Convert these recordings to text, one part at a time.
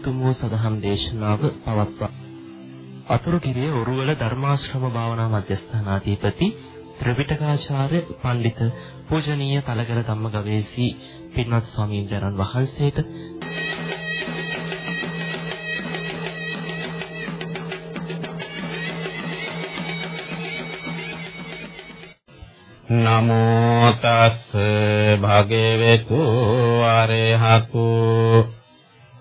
උතුම් වූ සදහම් දේශනාව පවත්වා. අතුරුගිරිය ඔරුවල ධර්මාශ්‍රම භාවනා මධ්‍යස්ථානාධිපති ත්‍රිවිධකාචාර්ය පඬිත පූජනීය තලගල ධම්ම ගවේෂී පින්වත් ස්වාමීන් වහන්සේට නමෝ තස් භගවතු අරහතු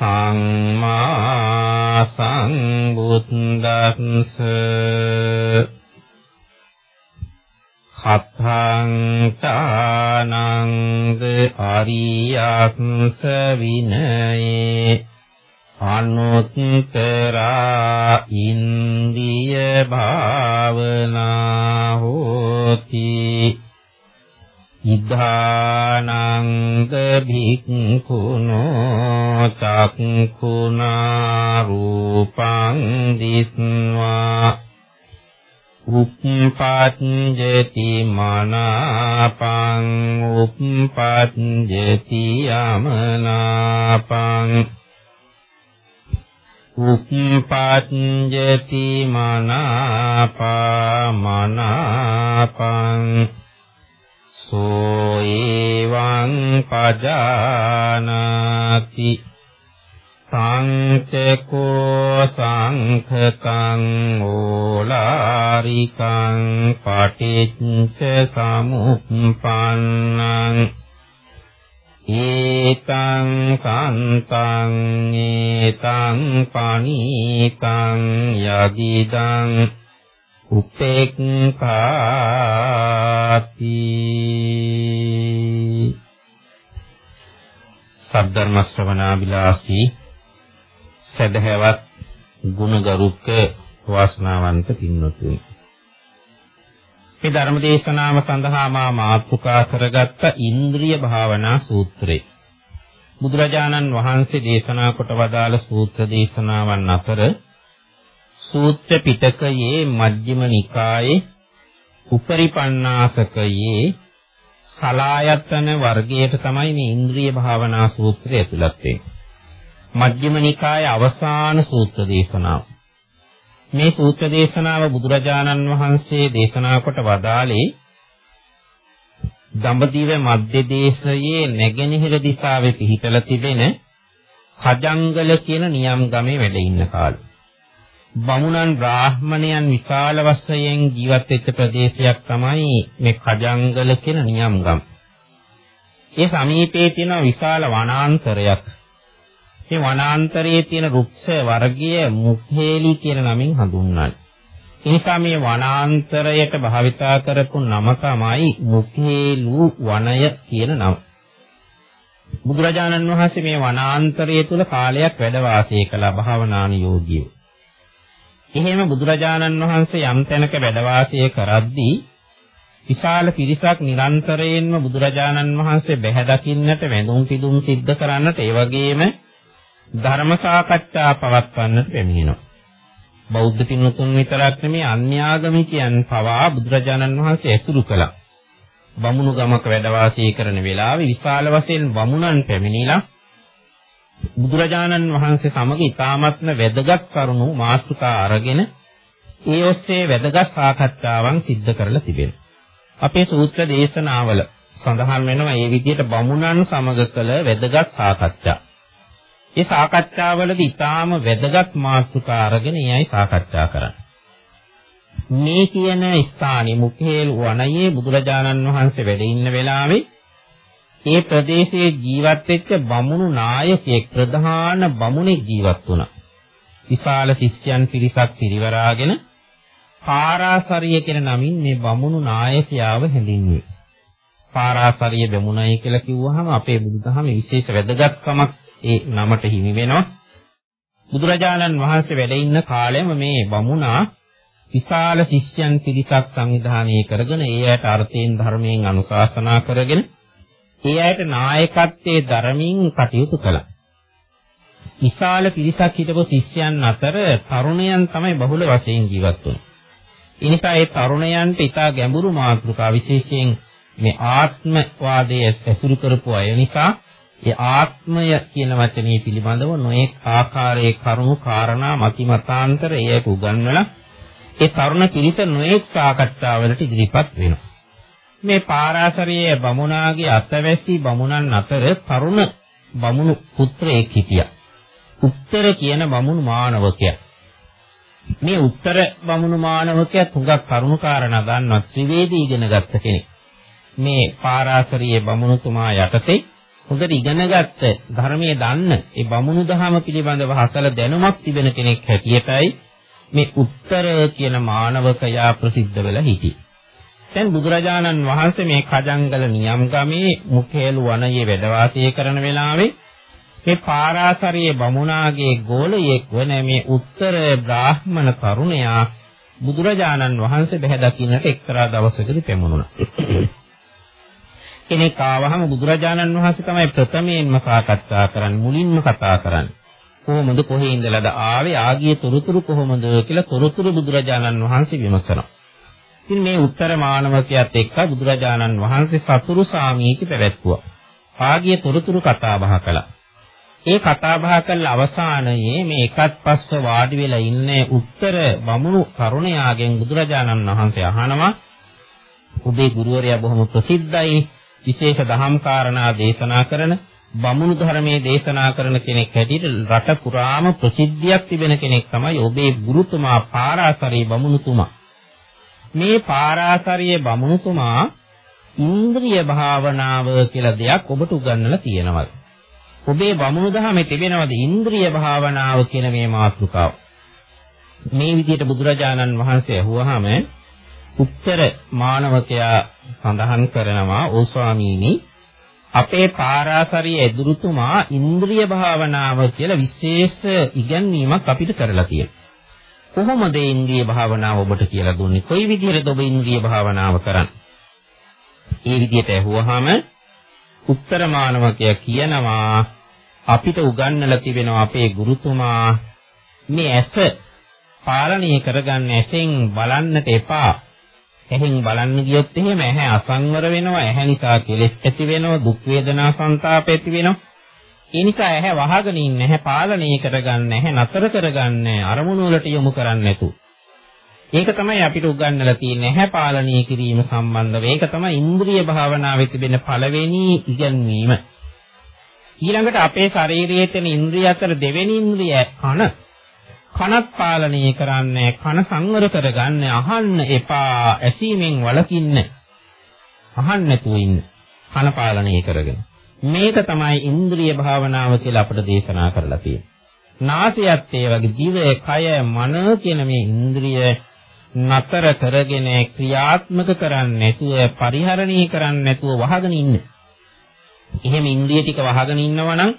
සම්මා සම්බුද්දස්ස හත්හං තානං අරියක්ස විනයේ අනුත්තරා ඉන්දිය භාවනා හෝති ඉද්ධානං භික්ඛුනෝ චක්ඛුනා රූපං දිස්වා උප්පත්ජති මනාපං උප්පත්ජති යමනාපං උප්පත්ජති මනාපා මනාපං සෝ එවං පජානාති සංචකෝ සංඛතං ඕලාරිකං පටිච්ච සමුප්පන්නං ඒතං සන්තං ඒතං පනීතං යදිදං උපේක්ඛාති සද්ධර්ම ශ්‍රවණාබිලාසී සදහැවත් ගුණගරුක වාසනාවන්ත පින්වතුනි මේ ධර්ම දේශනාව සඳහා මා මාතෘකා කරගත්ත ඉන්ද්‍රිය භාවනා සූත්‍රය. බුදුරජාණන් වහන්සේ දේශනා කොට වදාළ සූත්‍ර දේශනාවන් අතර සූත්‍ර පිටකයේ මජ්ක්‍ධිම නිකායේ උපරිපන්නාසකයේ සලායතන වර්ගයට තමයි මේ ඉන්ද්‍රිය භාවනා සූත්‍රය ඇතුළත් වෙන්නේ. මජ්ක්‍ධිම නිකායේ අවසාන සූත්‍ර දේශනාව. මේ සූත්‍ර දේශනාව බුදුරජාණන් වහන්සේ දේශනා කොට වදාළේ දඹදිව මධ්‍ය දේශයේ නැගෙනහිර දිශාවේ පිහිටලා තිබෙන කජංගල කියන නියම් ගමේ වැඩ ඉන්න කාලේ. බමුණන් බ්‍රාහ්මණයන් විශාල වශයෙන් ජීවත් වෙච්ච ප්‍රදේශයක් තමයි මේ කජංගල කියන නියම් ගම. ඒ සමීපයේ තියෙන විශාල වනාන්තරයක්. මේ වනාන්තරයේ තියෙන රුක්ෂ වර්ගය මුඛේලි කියන නමින් හඳුන්වන්නේ. ඒ නිසා මේ වනාන්තරයට භාවිතා කරපු නම තමයි මුඛේලු වනය කියන නම. බුදුරජාණන් වහන්සේ මේ වනාන්තරය තුල කාලයක් වැඩ වාසය කළා භාවනානුයෝගීව. එහෙම බුදුරජාණන් වහන්සේ යම් තැනක වැඩ වාසය කරද්දී විශාල පිරිසක් නිරන්තරයෙන්ම බුදුරජාණන් වහන්සේ බැහැ දකින්නට වැඳුම් පිදුම් සිද්ධ කරන්නට ඒ වගේම ධර්ම සාකච්ඡා පවත්වන්නට පැමිණෙනවා. බෞද්ධ පින්වතුන් විතරක් නෙමේ අන්‍යාගමිකයන් පවා බුදුරජාණන් වහන්සේ ඇසුරු කළා. බමුණු ගමක වැඩ වාසය කරන වෙලාවේ විශාල වශයෙන් බමුණන් පැමිණිලා බුදුරජාණන් වහන්සේ සමග ඉතාමත්ම වැදගත් කරුණු මාතෘකා අරගෙන ඒ ඔස්සේ වැදගත් සාකච්ඡාවන් සිද්ධ කරලා තිබෙනවා. අපේ සූත්‍ර දේශනාවල සඳහන් වෙනවා මේ විදිහට බමුණන් සමග කළ වැදගත් සාකච්ඡා. ඒ සාකච්ඡාවලදී ඊටාම වැදගත් මාතෘකා අරගෙන එයයි සාකච්ඡා කරන්නේ. මේ කියන ස්ථානයේ මුඛේල් වනයේ බුදුරජාණන් වහන්සේ වැඩ ඉන්න වෙලාවේ ඒ ප්‍රදේශයේ ජීවත් වෙච්ච බමුණු නායකයෙක් ප්‍රධාන බමුණෙක් ජීවත් වුණා. විශාල ශිෂ්‍යයන් පිරිසක් පිරිවරාගෙන පාරාසරිය කියන නමින් මේ බමුණු නායකයාව හැඳින්වුවේ. පාරාසරිය බමුණයි කියලා කිව්වහම අපේ බුදුදහමේ විශේෂ වැදගත්කමක් ඒ නමට හිමි වෙනවා. බුදුරජාණන් වහන්සේ වැඩ ඉන්න කාලෙම මේ බමුණා විශාල ශිෂ්‍යයන් පිරිසක් සංවිධානය කරගෙන ඒ අයට අර්ථයෙන් ධර්මයෙන් අනුශාසනා කරගෙන ඒ අයට නායකත්වයේ ධර්මින් කටයුතු කළා. විශාල පිරිසක් හිටපු ශිෂ්‍යයන් අතර තරුණයන් තමයි බහුල වශයෙන් ජීවත් වුනේ. ඒ නිසා ඒ තරුණයන්ට ඊටා ගැඹුරු මාතෘකා විශේෂයෙන් මේ ආත්මවාදයේ ඇසුරු කරපු අය නිසා ඒ ආත්මය කියන වචනේ පිළිබඳව නොඑක ආකාරයේ කරුණු කාරණා මති මතාන්තර ඒක උගන්වලා ඒ තරුණ පිරිස නොඑක් සාකච්ඡාවලට ඉදිරිපත් වෙනවා. මේ පාරාසරියේ බමුණාගේ අතවැසි බමුණන් අතර තරුණ බමුණු පුත්‍රයෙක් හිටියා. උත්තර කියන බමුණු මානවකයා. මේ උත්තර බමුණු මානවකයා තුඟක් කරුණු කාරණා දන්නවා ත්‍රිවේදී ඉගෙන ගත්ත කෙනෙක්. මේ පාරාසරියේ බමුණුතුමා යටතේ හොඳට ඉගෙනගත්ත ධර්මයේ දන්න ඒ බමුණු දහම පිළිබඳව හසල දැනුමක් තිබෙන කෙනෙක් හැටියටයි මේ උත්තර කියන මානවකයා ප්‍රසිද්ධ වෙලා හිටියේ. දැන් බුදුරජාණන් වහන්සේ මේ කජංගල නියම්ගමේ මුඛේලු වනයේ වැඩ වාසය කරන වෙලාවේ මේ පාරාසරියේ බමුණාගේ ගෝලයෙක් වන මේ උත්තර බ්‍රාහ්මණ තරුණයා බුදුරජාණන් වහන්සේ බැහැ දකින්නට එක්තරා දවසකදී පැමුණුණා. කෙනෙක් ආවහම බුදුරජාණන් වහන්සේ තමයි ප්‍රථමයෙන්ම සාකච්ඡා කරන්නේ මුලින්ම කතා කරන්නේ. කොහොමද කොහේ ඉඳලාද ආවේ ආගිය තොරතුරු කොහොමද කියලා තොරතුරු බුදුරජාණන් වහන්සේ විමසනවා. ඉතින් මේ උත්තර මානවකයාත් එක්ක බුදුරජාණන් වහන්සේ සතුරු සාමීති පැවැත්වුවා. ආගිය තොරතුරු කතා බහ කළා. ඒ කතා බහ කළ අවසානයේ මේ එකත් පස්ව වාඩි වෙලා ඉන්නේ උත්තර බමුණු කරුණයාගෙන් බුදුරජාණන් වහන්සේ අහනවා ඔබේ ගුරුවරයා බොහොම ප්‍රසිද්ධයි විශේෂ දහම් කාරණා දේශනා කරන බමුණු ධර්මයේ දේශනා කරන කෙනෙක් හැටියට රට පුරාම ප්‍රසිද්ධියක් තිබෙන කෙනෙක් තමයි ඔබේ ගුරුතුමා පාරාසරී බමුණුතුමා. මේ පාරාසරියේ බමුණුතුමා ඉන්ද්‍රිය භාවනාව කියලා දෙයක් ඔබට උගන්වලා තියෙනවා. ඔබේ බමුණු දහමේ තිබෙනවද ඉන්ද්‍රිය භාවනාව කියන මේ මාතෘකාව? මේ විදිහට බුදුරජාණන් වහන්සේ අහුවාම උත්තර මානවකයා සඳහන් කරනවා ඕ ස්වාමීනි අපේ පාරාසරිය එදුරුතුමා ඉන්ද්‍රිය භාවනාව කියලා විශේෂ ඉගැන්වීමක් අපිට කරලා තියෙනවා. කොහොමද ඉන්ද්‍රිය භාවනාව ඔබට කියලා දුන්නේ? කොයි විදිහටද ඔබ ඉන්ද්‍රිය භාවනාව කරන්නේ? ඒ විදිහට ඇහුවාම උත්තර මානවකයා කියනවා අපිට උගන්වලා තිබෙනවා අපේ ගුරුතුමා. මේ ඇස පාලනය කරගන්න ඇසෙන් බලන්නට එපා. ඇහෙන් බලන්න ගියොත් එහෙම ඇහැ අසංවර වෙනවා. ඇහැ නිසා කෙලෙස් ඇති වෙනවා. දුක් වේදනා සංතාප ඇති වෙනවා. ඒ නිසා ඇහැ වහගෙන ඉන්න ඇහැ පාලනය කරගන්න ඇහැ නතර කරගන්න අරමුණු වලට යොමු කරන්න නැතු. ඒක තමයි අපිට උගන්වලා තියෙන්නේ ඇහැ පාලනය කිරීම සම්බන්ධව. ඒක තමයි ඉන්ද්‍රිය භාවනාවේ තිබෙන පළවෙනි ඉගැන්වීම. ඊළඟට අපේ ශරීරයේ තියෙන ඉන්ද්‍රිය අතර දෙවෙනි ඉන්ද්‍රිය කන. කනත් පාලනය කරන්නේ කන සංවර කරගන්න අහන්න එපා ඇසීමෙන් වළකින්න අහන්න නැතුව ඉන්න කන පාලනය කරගෙන මේක තමයි ඉන්ද්‍රිය භාවනාව කියලා අපට දේශනා කරලා තියෙන්නේ. නාසයත් ඒ වගේ දිව, කය, මන කියන මේ ඉන්ද්‍රිය නතර කරගෙන ක්‍රියාත්මක කරන්නේ නැතුව පරිහරණය කරන්නේ නැතුව වහගෙන ඉන්න. එහෙම ඉන්ද්‍රිය ටික වහගෙන ඉන්නවා නම්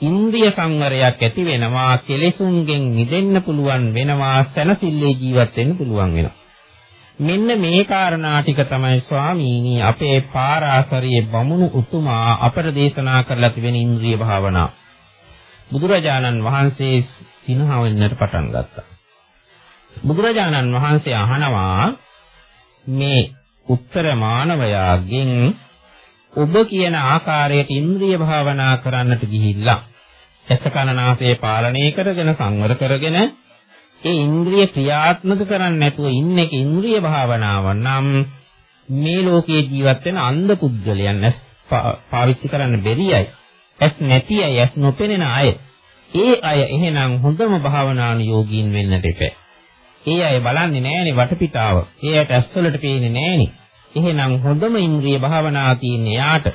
ඉන්ද්‍රිය සංවරයක් ඇති වෙනවා කෙලෙසුන්ගෙන් මිදෙන්න පුළුවන් වෙනවා සනසිල්ලේ ජීවත් වෙන්න පුළුවන් වෙනවා මෙන්න මේ කාරණා ටික තමයි ස්වාමීනි අපේ පාරාසරියේ බමුණු උතුමා අපට දේශනා කරලා තිබෙන ඉන්ද්‍රිය භාවනාව බුදුරජාණන් වහන්සේ සිනහ වෙන්නට පටන් ගත්තා. බුදුරජාණන් වහන්සේ අහනවා මේ උත්තර මානවයාගෙන් ඔබ කියන ආකාරයට ඉන්ද්‍රිය භාවනා කරන්නට ගිහිල්ලා ඇස කන නාසය පාලනය කරගෙන සංවර කරගෙන ඒ ඉන්ද්‍රිය ක්‍රියාත්මක කරන්නේ නැතුව ඉන්න එක ඉන්ද්‍රිය භාවනාව නම් මේ ලෝකයේ ජීවත් වෙන අන්ධ පුද්ගලයන් ඇස් පාවිච්චි කරන්න බැරියයි ඇස් නැති අය ඇස් නොපෙනෙන අය ඒ අය එහෙනම් හොඳම භාවනානුයෝගීන් වෙන්නට එපා ඒ අය බලන්නේ නැහැනේ වටපිටාව ඒ අයට ඇස් වලට පේන්නේ නැහැනේ එහෙනම් හොඳම ඉන්ද්‍රිය භාවනාව තියෙන්නේ යාට.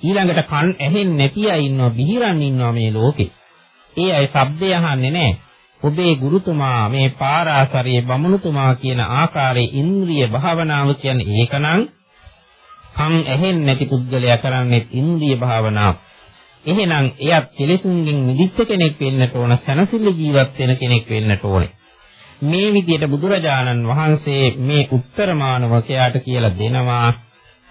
ඊළඟට කන් ඇහෙන්නේ නැති අය ඉන්නවා, බිහිරන් ඉන්නවා මේ ලෝකේ. ඒ අය ශබ්දය අහන්නේ නැහැ. ඔබේ ගුරුතුමා මේ පාරාසරියේ බමුණුතුමා කියන ආකාරයේ ඉන්ද්‍රිය භාවනාව කියන්නේ ඒකනම් කන් ඇහෙන්නේ නැති පුද්ගලයා කරන්නේ ඉන්ද්‍රිය භාවනාව. එහෙනම් එයත් කෙලෙසුන්ගෙන් මිදිච්ච කෙනෙක් වෙන්නට ඕන, සනසිල්ල ජීවත් වෙන කෙනෙක් වෙන්නට ඕනේ. මේ විදිහට බුදුරජාණන් වහන්සේ මේ උත්තර මානවකයාට කියලා දෙනවා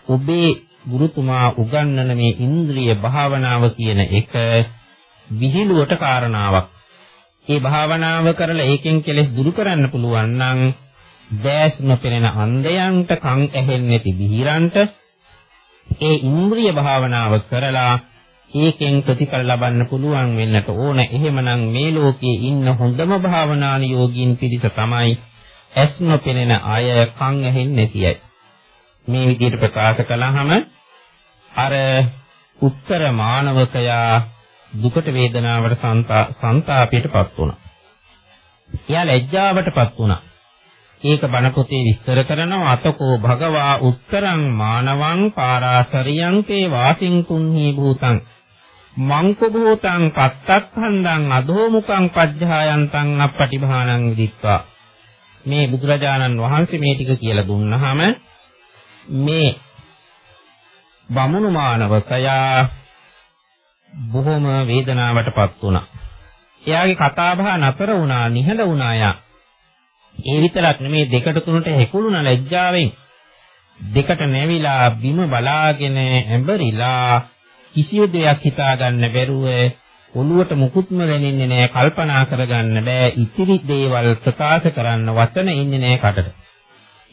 ඔබේ ගුරුතුමා උගන්වන මේ ඉන්ද්‍රිය භාවනාව කියන එක විහිළුවට කාරණාවක්. ඒ භාවනාව කරලා ඒකෙන් කෙලෙස් දුරු කරන්න පුළුවන් නම් දැස් නොපෙනෙන අන්ධයන්ට කන් ඇහෙන්නේ නැති බිහිරන්ට ඒ ඉන්ද්‍රිය භාවනාව කරලා ඒකෙන් ප්‍රතිඵල ලබන්න පුළුවන් වෙන්නට ඕන. එහෙමනම් මේ ලෝකයේ ඉන්න හොඳම භාවනානුයෝගීන් පිරිස තමයි ඇස් නොපෙනෙන අය, කන් ඇහෙන්නේ නැති අය. මේ විදිහට ප්‍රකාශ කළාම අර උත්තර මානවකයා දුකට වේදනාවට සංతాපයටපත් වුණා. එයා ලැජ්ජාවටපත් වුණා. ඒක බණ පොතේ විස්තර කරනවා අතකෝ භගවා උත්තරං මානවං පාරාසරියං තේ වාසින් කුන්හි භූතං මංක භූතං පත්තක්ඛන්දං අදෝමුඛං පජ්ජායන්තං අපටිභානං විදිත්වා මේ බුදුරජාණන් වහන්සේ මේ ටික කියලා දුන්නාම මේ බමුණු මානවකයා බොහොම වේදනාවටපත් වුණා. එයාගේ කතා බහ නතර වුණා, නිහඬ වුණා යා. ඒ විතරක් නෙමේ දෙකට තුනට හෙකුළුණ ලැජ්ජාවෙන් දෙකට නැවිලා බිම බලාගෙන ඇඹරිලා කිසිය දෙයක් හිතාගන්න බැරුව ඔළුවට මුකුත්ම දැනෙන්නේ නැහැ කල්පනා කරගන්න බෑ ඉතිරි දේවල් ප්‍රකාශ කරන්න වචන ඉන්නේ නැහැ කටට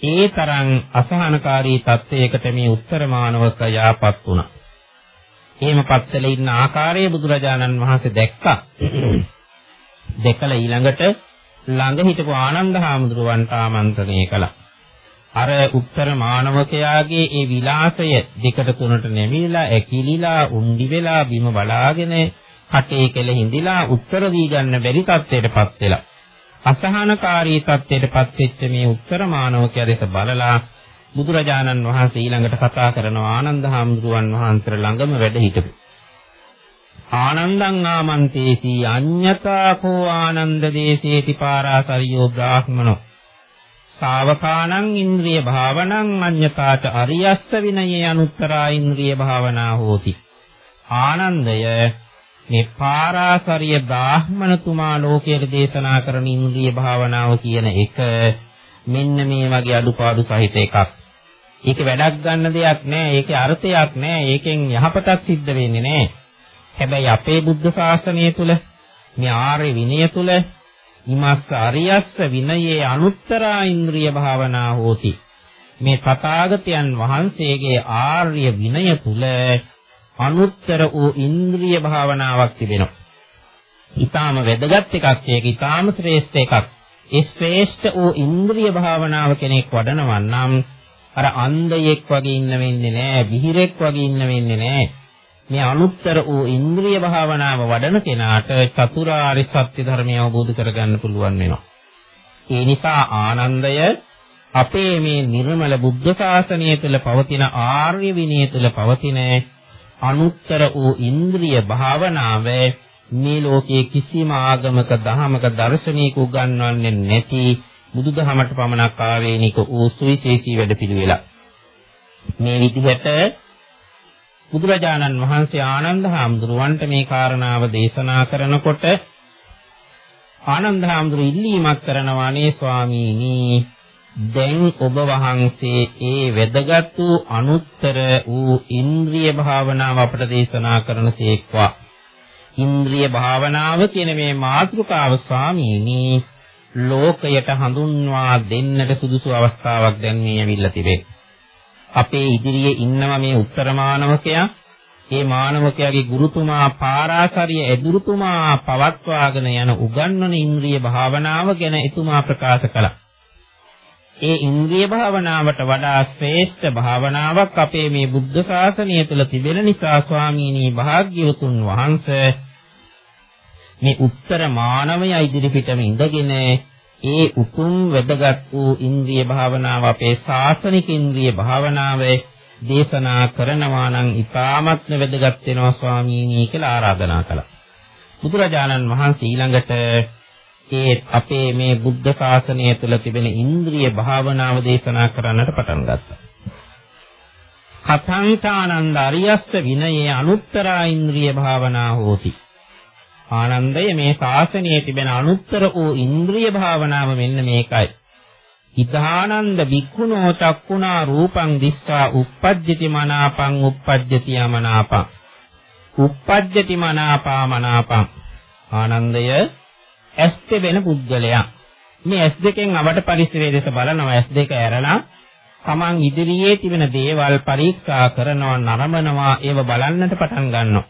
ඒ තරම් අසහනකාරී තත්වයකට මේ උත්තර මානවක යාපත් වුණා. එහෙම පත්තලේ ඉන්න ආකාරය බුදුරජාණන් වහන්සේ දැක්කා. දැකලා ඊළඟට ළඟ හිටපු ආනන්ද හාමුදුරුවන්ට ආමන්ත්‍රණය කළා. අර උත්තර මානවකයාගේ ඒ විලාසය දෙකට තුනට නැමිලා ඇකිලිලා උන්ඩි වෙලා බිම බලාගෙන කටේ කෙල හිඳිලා උත්තර දී ගන්න බැරි තත්ත්වයටපත් වෙලා අසහනකාරී තත්ත්වයටපත් වෙච්ච මේ උත්තර මානවකයා දෙස බලලා බුදුරජාණන් වහන්සේ ඊළඟට කතා කරනවා ආනන්ද හාමුදුරුවන් වහන්සේ ළඟම වැඩ හිටපු. ආනන්දං ආමන්තේසි අඤ්ඤතා කෝ ආනන්ද දේශේති පාරාසරියෝ බ්‍රාහ්මනෝ. සාවකානං ඉන්ද්‍රිය භාවනං අඤ්ඤතාච අරියස්ස විනයේ අනුත්තරා ඉන්ද්‍රිය භාවනා හෝති. ආනන්දය මේ පාරාසරිය බ්‍රාහ්මණතුමා ලෝකයට දේශනා කරන ඉන්ද්‍රිය භාවනාව කියන එක මෙන්න මේ වගේ අඩුපාඩු සහිත එකක්. ඒක වැඩක් ගන්න දෙයක් නෑ. ඒකේ අර්ථයක් නෑ. ඒකෙන් යහපතක් සිද්ධ වෙන්නේ නෑ. හැබැයි අපේ බුද්ධ ශාසනය තුල මේ ආර්ය විනය තුල ඉමස්ස අරියස්ස විනයේ අනුත්තරා ඉන්ද්‍රිය භාවනා හෝති. මේ තථාගතයන් වහන්සේගේ ආර්ය විනය තුල අනුත්තර වූ ඉන්ද්‍රිය භාවනාවක් තිබෙනවා. ඊටාම වැදගත් එකක් ඒක ඊටාම ශ්‍රේෂ්ඨ එකක්. ඒ ශ්‍රේෂ්ඨ වූ ඉන්ද්‍රිය භාවනාව කෙනෙක් වඩනවා නම් අර අන්ධයෙක් වගේ ඉන්න වෙන්නේ නැහැ, විහිරෙක් වගේ ඉන්න වෙන්නේ නැහැ. මේ අනුත්තර වූ ඉන්ද්‍රිය භාවනාව වඩන කෙනාට චතුරාර්ය සත්‍ය ධර්මය අවබෝධ කරගන්න පුළුවන් වෙනවා. ඒ නිසා ආනන්දය අපේ මේ නිර්මල බුද්ධ ශාසනය තුළ පවතින ආර්ය විනය තුළ පවතින අනුත්තර වූ ඉන්ද්‍රිය භාවනාව මේ ලෝකයේ කිසිම ආගමක දහමක දර්ශනයක උගන්වන්නේ නැති බුදුදහමට පමණක් ආවේනික වූ සුවිශේෂී වැඩපිළිවෙලක්. මේ විදිහට බුදුරජාණන් වහන්සේ ආනන්ද හාමුදුරුවන්ට මේ කාරණාව දේශනා කරනකොට ආනන්ද හාමුදුරු ඉල්ලීමක් කරනවා නේ ස්වාමීනි දැන් ඔබ වහන්සේ ඒ වැදගත් වූ අනුත්තර වූ ඉන්ද්‍රිය භාවනාව අපට දේශනා කරනසේක්වා ඉන්ද්‍රිය භාවනාව කියන මේ මාතෘකාව ස්වාමීනි ලෝකයට හඳුන්වා දෙන්නට සුදුසු අවස්ථාවක් දැන් මේ ඇවිල්ලා තිබේ. අපේ ඉදිරියේ ඉන්නවා මේ උත්තර මානවකයා. ඒ මානවකයාගේ ගුරුතුමා පාරාසරිය එදුරුතුමා පවත්වාගෙන යන උගන්වන ඉන්ද්‍රිය භාවනාව ගැන එතුමා ප්‍රකාශ කළා. ඒ ඉන්ද්‍රිය භාවනාවට වඩා ශ්‍රේෂ්ඨ භාවනාවක් අපේ මේ බුද්ධ ශාසනය තුළ තිබෙන නිසා ස්වාමීනි භාග්‍යවතුන් වහන්සේ මේ උත්තර මානවය ඉදිරිපිටම ඉඳගෙන ඒ උතුම් වැදගත් වූ ඉන්ද්‍රිය භාවනාව අපේ ශාසනික ඉන්ද්‍රිය භාවනාව දේශනා කරනවා නම් ඉතාමත්ම වැදගත් වෙනවා ස්වාමීනි කියලා ආරාධනා කළා. බුදුරජාණන් වහන්සේ ඊළඟට ඒ අපේ මේ බුද්ධ ශාසනය තුළ තිබෙන ඉන්ද්‍රිය භාවනාව දේශනා කරන්නට පටන් ගත්තා. කතංචානන්ද අරියස්ස විනයේ අනුත්තරා ඉන්ද්‍රිය භාවනා හෝති. ආනන්දය මේ ශාසනයේ තිබෙන අනුත්තර වූ ඉන්ද්‍රිය භාවනාව මෙන්න මේකයි. ඉදානන්ද වික්ඛුනෝ චක්කුණා රූපං දිස්සා uppajjati මනාපං uppajjati යමනාපං. uppajjati මනාපා මනාපං. ආනන්දය ඇස් දෙවෙන පුද්ගලයා. මේ ඇස් දෙකෙන් අවට පරිසරයේ දෙස බලනවා ඇස් දෙක ඇරලා තමන් ඉදිරියේ තිබෙන දේවල් පරීක්ෂා කරනවා නරඹනවා ඒව බලන්නට පටන් ගන්නවා.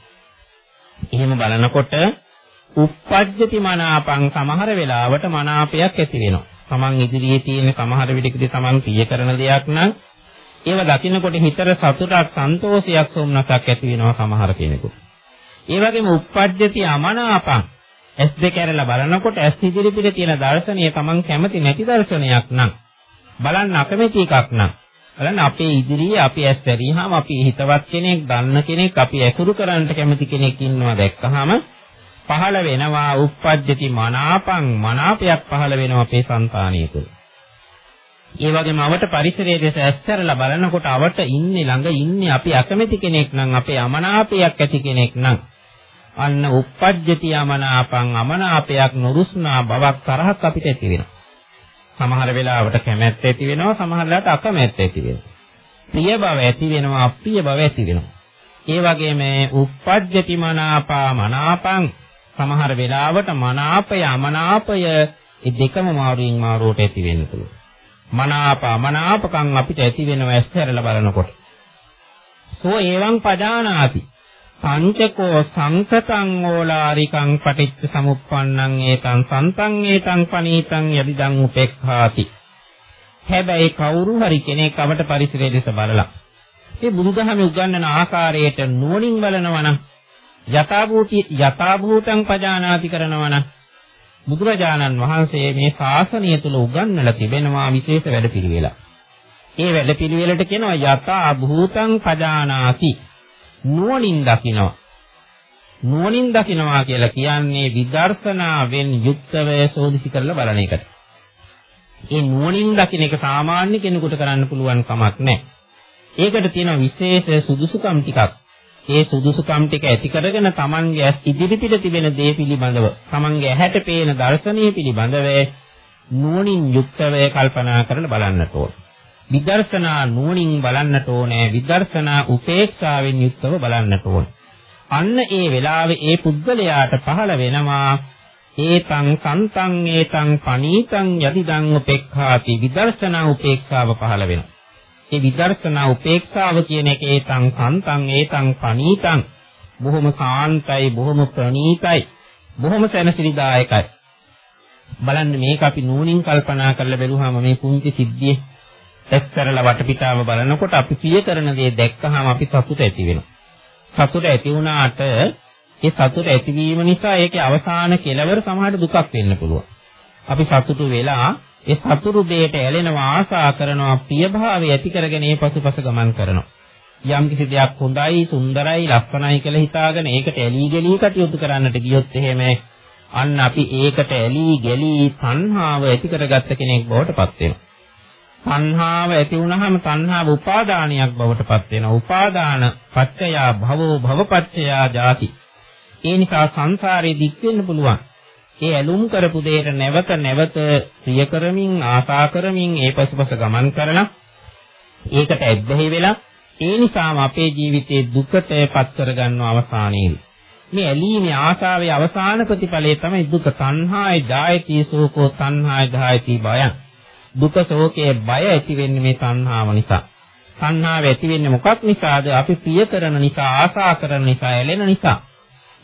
එහෙම බලනකොට uppajjati මනාපං සමහර වෙලාවට මනාපයක් ඇති වෙනවා. තමන් ඉදිරියේ තියෙන සමහර විදිහකදී තමන් පිය කරන දෙයක් නම් ඒව දකින්නකොට හිතට සතුටක් සන්තෝෂයක් සොම්නසක් ඇති වෙනවා සමහර කෙනෙකුට. ඒ වගේම uppajjati අමනාපං ඇස් දෙක ඇරලා බලනකොට ඇස් ඉදිරිපිට තියෙන දර්ශනය තමන් කැමති නැති දර්ශනයක් නම් බලන්න අකමැති එකක් නම් බලන්න අපේ ඉදිරියේ අපි ඇස් දැරියාම අපි හිතවත් කෙනෙක්, දන්න කෙනෙක්, අපි ඇසුරු කරන්නට කැමති කෙනෙක් ඉන්නවා දැක්කහම පහළ වෙනවා uppajjati මනාපං මනාපයක් පහළ වෙනවා අපේ సంతානිය තුළ. ඒ වගේම අවට පරිසරයේ දෙස ඇස්තරලා බලනකොට අවට ඉන්නේ ළඟ ඉන්නේ අපි අකමැති කෙනෙක් නම් අපේ අමනාපයක් ඇති කෙනෙක් නම් අන්න uppajjati අමනාපං අමනාපයක් නුරුස්නා බවක් තරහක් අපිට ඇති වෙනවා. සමහර වෙලාවට කැමැත්ත ඇති වෙනවා සමහර වෙලාවට අකමැත්ත ඇති වෙනවා. ප්‍රිය බව ඇති වෙනවා අප්‍රිය බව ඇති වෙනවා. ඒ වගේම uppajjati මනාපා මනාපං සමහර වෙලාවට මනාපය අමනාපය ඒ දෙකම මාරුවෙන් මාරුවට ඇති වෙන්න පුළුවන්. මනාප අමනාපකම් අපිට ඇති වෙනවා ඇස් හැරලා බලනකොට. සෝ එවං පජානාති පංචකෝ සංකතං ඕලාරිකං පටිච්ච සමුප්පන්නං ඒතං සන්තං ඒතං පනීතං යදිදං උපේක්ඛාති හැබැයි කවුරු හරි කෙනෙක් අපට පරිසරයේ දෙස බලලා මේ බුදුදහමේ උගන්වන ආකාරයට නුවණින් බලනවා නම් යථාභූති යථාභූතං පජානාති කරනවා නම් බුදුරජාණන් වහන්සේ මේ ශාසනය තුල උගන්වලා තිබෙනවා විශේෂ වැඩපිළිවෙලක්. ඒ වැඩපිළිවෙලට කියනවා යථාභූතං පජානාති නුවණින් දකිනවා. නුවණින් දකිනවා කියලා කියන්නේ විදර්ශනාවෙන් යුක්තව සෝදිසි කරලා බලන එකට. ඒ නුවණින් දකින එක සාමාන්‍ය කෙනෙකුට කරන්න පුළුවන් කමක් නැහැ. ඒකට තියෙන විශේෂ සුදුසුකම් ටිකක්. ඒ සුදුසුකම් ටික ඇති කරගෙන Tamange ඇස් ඉදිරිපිට තිබෙන දේ පිළිබඳව, Tamange ඇහැට පේන දර්ශනීය පිළිබඳව නුවණින් යුක්තව කල්පනා කරලා බලන්නට ඕනේ. විදර්ශනා නුවණින් බලන්නට ඕනේ විදර්ශනා උපේක්ෂාවෙන් යුක්තව බලන්නට ඕනේ. අන්න ඒ වෙලාවේ ඒ පුද්ගලයාට පහළ වෙනවා ඒතං සන්තං ඒතං පනීතං යදිදං උපේක්ඛාති විදර්ශනා උපේක්ෂාව පහළ වෙනවා. ඒ විදර්ශනා උපේක්ෂාව කියන එක ඒතං සන්තං ඒතං පනීතං. බොහොම සාන්තයි බොහොම ප්‍රණීතයි බොහොම සැනසිරිදායකයි. බලන්න මේක අපි නූනින් කල්පනා කරලා බැලුවාම මේ පුංචි සිද්ධියේ එක් කරලා වටපිටාව බලනකොට අපි ප්‍රිය කරන දේ දැක්කහම අපි සතුට ඇති වෙනවා. සතුට ඇති වුණාට ඒ සතුට ඇතිවීම නිසා ඒකේ අවසාන කෙලවර සමහරට දුකක් වෙන්න පුළුවන්. අපි සතුටු වෙලා ඒ සතුරු දෙයට ඇලෙනවා ආසා කරනවා ප්‍රියභාවය ඇති කරගෙන ඒ පසුපස ගමන් කරනවා. යම් කිසි දෙයක් හොඳයි, සුන්දරයි, ලස්සනයි කියලා හිතාගෙන ඒකට ඇලී ගලී කටයුතු කරන්නට ගියොත් එහෙම අන්න අපි ඒකට ඇලී ගලී තණ්හාව ඇති කරගත්ත කෙනෙක් බවට පත් වෙනවා. තණ්හාව ඇති වුනහම තණ්හාව උපාදානයක් බවට පත් වෙනවා. උපාදාන පත්‍යය භවෝ භවපත්‍යය ජාති. ඒ නිසා සංසාරේ දික් වෙන්න පුළුවන්. ඒ ඇලුම් කරපු දෙයට නැවත නැවත ප්‍රිය කරමින් ආසා කරමින් ඒ පසුපස ගමන් කරලා ඒකට ඇබ්බැහි වෙලා ඒ නිසාම අපේ ජීවිතේ දුකටපත් කරගන්නව අවසානයේදී. මේ ඇලීමේ ආසාවේ අවසාන ප්‍රතිඵලය තමයි දුක. තණ්හාය ජායති සෝකෝ තණ්හාය ජායති බයං. දුක ශෝකයේ බය ඇති වෙන්නේ මේ තණ්හාව නිසා. තණ්හාව ඇති වෙන්නේ මොකක් නිසාද? අපි ප්‍රිය කරන නිසා, ආසා කරන නිසා, ඇලෙන නිසා.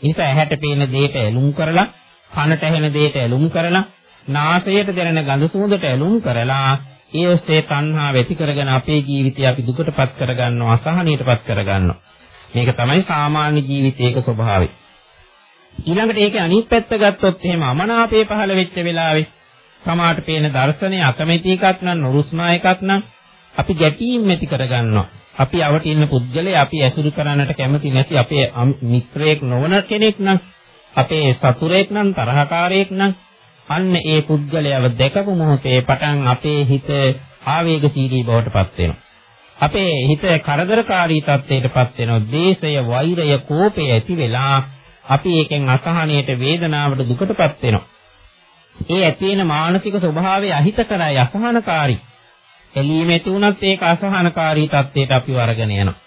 ඒ නිසා ඇහැට පේන දේට ඇලුම් කරලා, කනට ඇහෙන දේට ඇලුම් කරලා, නාසයට දැනෙන ගඳ සුවඳට ඇලුම් කරලා, ඒ ඔස්සේ තණ්හාව ඇති කරගෙන අපේ ජීවිතය අපි දුකටපත් කරගන්නවා, අසහනයටපත් කරගන්නවා. මේක තමයි සාමාන්‍ය ජීවිතයක ස්වභාවය. ඊළඟට ඒකේ අනිත් පැත්ත ගත්තොත් එහෙම අමනාපයේ පහළ වෙච්ච වෙලාවේ සමාට පේන දර්ශනය අකමැති එකක් නම් නුරුස්නා එකක් නම් අපි ගැටීම් ඇති කරගන්නවා. අපි අවට ඉන්න පුද්ගලයා අපි ඇසුරු කරන්නට කැමති නැති අපේ මිත්‍රයෙක් නොවන කෙනෙක් නම් අපේ සතුරෙක් නම් තරහකාරයෙක් නම් අන්න ඒ පුද්ගලයාව දැකපු මොහොතේ පටන් අපේ හිත ආවේගශීලී බවට පත් වෙනවා. අපේ හිත කරදරකාරී තත්ත්වයකටපත් වෙනවා. දේශය, වෛරය, කෝපය ඇති වෙලා අපි ඒකෙන් අසහනයට, වේදනාවට, දුකටපත් වෙනවා. ඒ ඇති වෙන මානසික ස්වභාවය අහිතකරයි, අසහනකාරී. එළීමෙට උනත් ඒක අසහනකාරී තත්ත්වයට අපිව අරගෙන යනවා.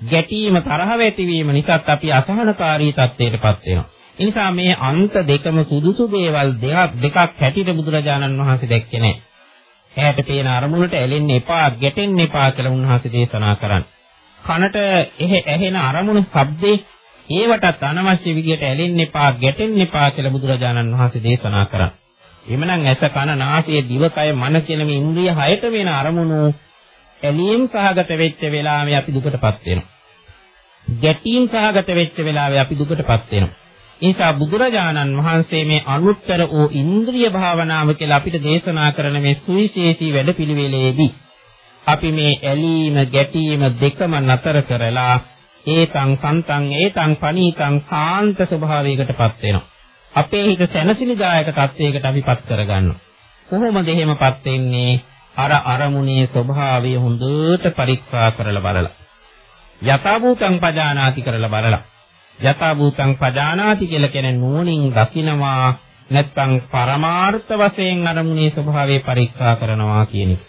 ගැටීම තරහව ඇතිවීම නිසාත් අපි අසහනකාරී තත්ත්වයටපත් වෙනවා. ඒ නිසා මේ අන්ත දෙකම සුදුසු දේවල් දෙකක් දෙකක් හැටියට බුදුරජාණන් වහන්සේ දැක්කේ නැහැ. ඇහැට පේන අරමුණට ඇලෙන්න එපා, ගැටෙන්න එපා කියලා උන්වහන්සේ දේශනා කරන්නේ. කනට ඇහෙන අරමුණු ශබ්දේ ඒවටත් අනවශ්‍ය විදියට ඇලෙන්න එපා, ගැටෙන්න එපා කියලා බුදුරජාණන් වහන්සේ දේශනා කරන්නේ. එමනම් ඇස කන නාසය දිවකය මන කියන මේ ඉන්ද්‍රිය හයට වෙන අරමුණු ඇලීම් සහගත වෙච්ච වෙලාවේ අපි දුකටපත් වෙනවා. ගැටීම් සහගත වෙච්ච වෙලාවේ අපි දුකටපත් වෙනවා. නිසා බුදුරජාණන් වහන්සේ මේ අනුත්තර වූ ඉන්ද්‍රිය භාවනාව කියලා අපිට දේශනා කරන මේ සුවිශේෂී වැඩපිළිවෙලේදී අපි මේ ඇලීම ගැටීම දෙකම නතර කරලා ඒතං සන්තං ඒතං පනීතං සාන්ත ස්වභාවයකටපත් වෙනවා. අපේ හිත සැනසෙලිදායක තත්වයකට අපිපත් කරගන්නවා. කොහොමද එහෙමපත් වෙන්නේ? අර අරමුණේ ස්වභාවය හොඳට පරීක්ෂා කරලා බලලා. යථාභූතං පජානාති කරලා බලලා. යථා භූතං පජානාති කියලා කියන්නේ නුවණින් දකිනවා නැත්නම් පරමාර්ථ වශයෙන් අරමුණේ ස්වභාවය පරීක්ෂා කරනවා කියන එක.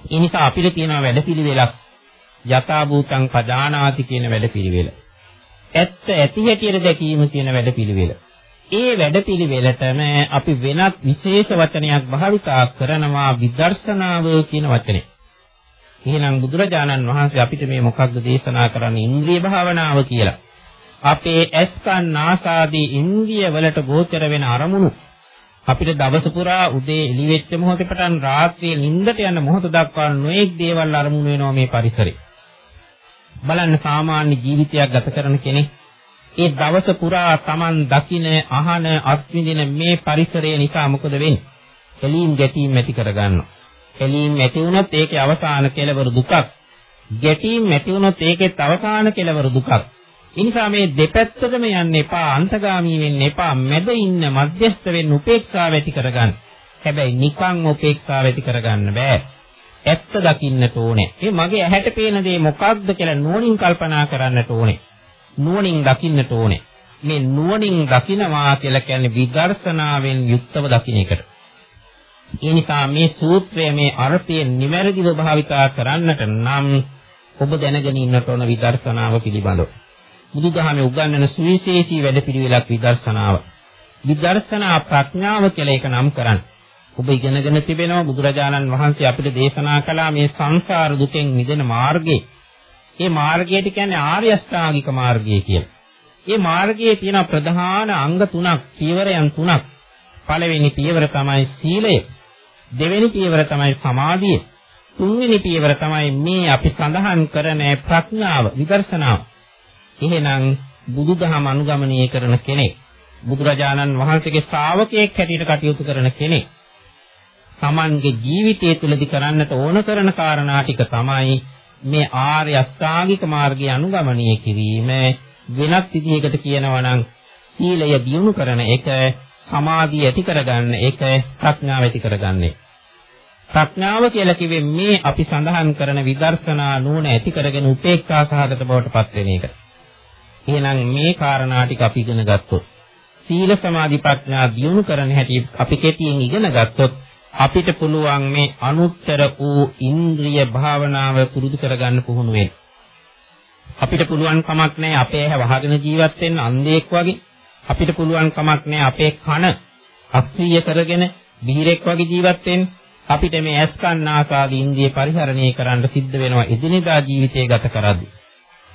ඒ නිසා අපිට තියෙන වැඩපිළිවෙලක් යථා භූතං පජානාති කියන වැඩපිළිවෙල. ඇත්ත ඇති හැටියට දැකීම කියන වැඩපිළිවෙල. ඒ වැඩපිළිවෙලටම අපි වෙනත් විශේෂ වචනයක් භාවිතා කරනවා විදර්ශනාව කියන වචනේ. එහෙනම් බුදුරජාණන් වහන්සේ අපිට මේ මොකක්ද දේශනා කරන්නේ ඉන්ද්‍රිය භාවනාව කියලා. අපේ ඇස්කන් නාසාදී ඉන්ද්‍රිය වලට ගෝචර වෙන අරමුණු අපිට දවස පුරා උදේ එළි වෙච්ච මොහොතේ පටන් රාත්‍රියේ නිින්දට යන මොහොත දක්වා නොඑක් දේවල් අරමුණු වෙනවා මේ පරිසරේ. බලන්න සාමාන්‍ය ජීවිතයක් ගත කරන කෙනෙක් ඒ දවස පුරා Taman දකින අහන අත්විඳින මේ පරිසරය නිසා මොකද වෙන්නේ? එළීම් ගැටීම් ඇති කරගන්නවා. එළීම් ඇති වුණොත් ඒකේ අවසාන කෙලවර දුකක්. ගැටීම් ඇති වුණොත් ඒකෙත් අවසාන කෙලවර දුකක්. ඒ නිසා මේ දෙපැත්තටම යන්න එපා අන්තගාමී වෙන්න එපා මැද ඉන්න මධ්‍යස්ත වෙන්න උපේක්ෂාව ඇති කරගන්න. හැබැයි නිකන් උපේක්ෂාව ඇති කරගන්න බෑ. ඇත්ත දකින්නට ඕනේ. මේ මගේ ඇහැට පේන දේ මොකක්ද කියලා නුවණින් කල්පනා කරන්නට ඕනේ. නුවණින් දකින්නට ඕනේ. මේ නුවණින් දකිනවා කියලා කියන්නේ විදර්ශනාවෙන් යුක්තව දකින්න එකට. ඒ නිසා මේ සූත්‍රය මේ අර්ථය නිවැරදිව භාවිතා කරන්නට නම් ඔබ දැනගෙන ඉන්නට ඕන විදර්ශනාව පිළිබඳව. බුදුදහමේ උගන්වන සුවිශේෂී වැඩපිළිවෙලක් විදර්ශනාව. විදර්ශනා ප්‍රඥාව කියලා එක නම් කරන්නේ. ඔබ ඉගෙනගෙන තිබෙනවා බුදුරජාණන් වහන්සේ අපිට දේශනා කළා මේ සංසාර දුකෙන් මිදෙන මාර්ගය. ඒ මාර්ගයට කියන්නේ ආර්ය අෂ්ටාංගික මාර්ගය කියලා. මේ මාර්ගයේ තියෙන ප්‍රධාන අංග තුනක්, පියවරයන් තුනක්. පළවෙනි පියවර තමයි සීලය. දෙවෙනි පියවර තමයි සමාධිය. තුන්වෙනි පියවර තමයි මේ අපි සඳහන් කරන ප්‍රඥාව, විදර්ශනාව. එහෙනම් බුදුදහම අනුගමනය කරන කෙනෙක් බුදුරජාණන් වහන්සේගේ ශ්‍රාවකයෙක් හැටියට කටයුතු කරන කෙනෙක් Tamanගේ ජීවිතය තුළදී කරන්නට ඕන කරන කාරණා ටික තමයි මේ ආර්ය අෂ්ටාංගික මාර්ගය අනුගමනය කිරීම වෙනත් විදිහකට කියනවා නම් සීලය දියුණු කරන එක සමාධිය ඇති කරගන්න එක ප්‍රඥාව ඇති කරගන්නේ ප්‍රඥාව කියලා කිව්වේ මේ අපි සඳහන් කරන විදර්ශනා නුවණ ඇති කරගෙන උපේක්ෂා සහගත බවට පත් වෙන එක. එහෙනම් මේ කාරණා ටික අපි ඉගෙන ගත්තොත් සීල සමාධි ප්‍රඥා දියුණු කරන හැටි අපි කෙටියෙන් ඉගෙන ගත්තොත් අපිට පුළුවන් මේ අනුත්තර වූ ඉන්ද්‍රිය භාවනාව පුරුදු කරගන්න පුහුණු වෙන්න. අපිට පුළුවන් කමක් නැහැ අපේ ඇහැ වහගෙන ජීවත් වෙන්න අන්ධයෙක් වගේ. අපිට පුළුවන් කමක් නැහැ අපේ කන අක්‍රීය කරගෙන බිහිරෙක් වගේ ජීවත් වෙන්න. අපිට මේ ඇස් කන් නාසාදී ඉන්ද්‍රිය පරිහරණය කරන්න සිද්ධ වෙනවා එදිනෙදා ජීවිතය ගත කරද්දී.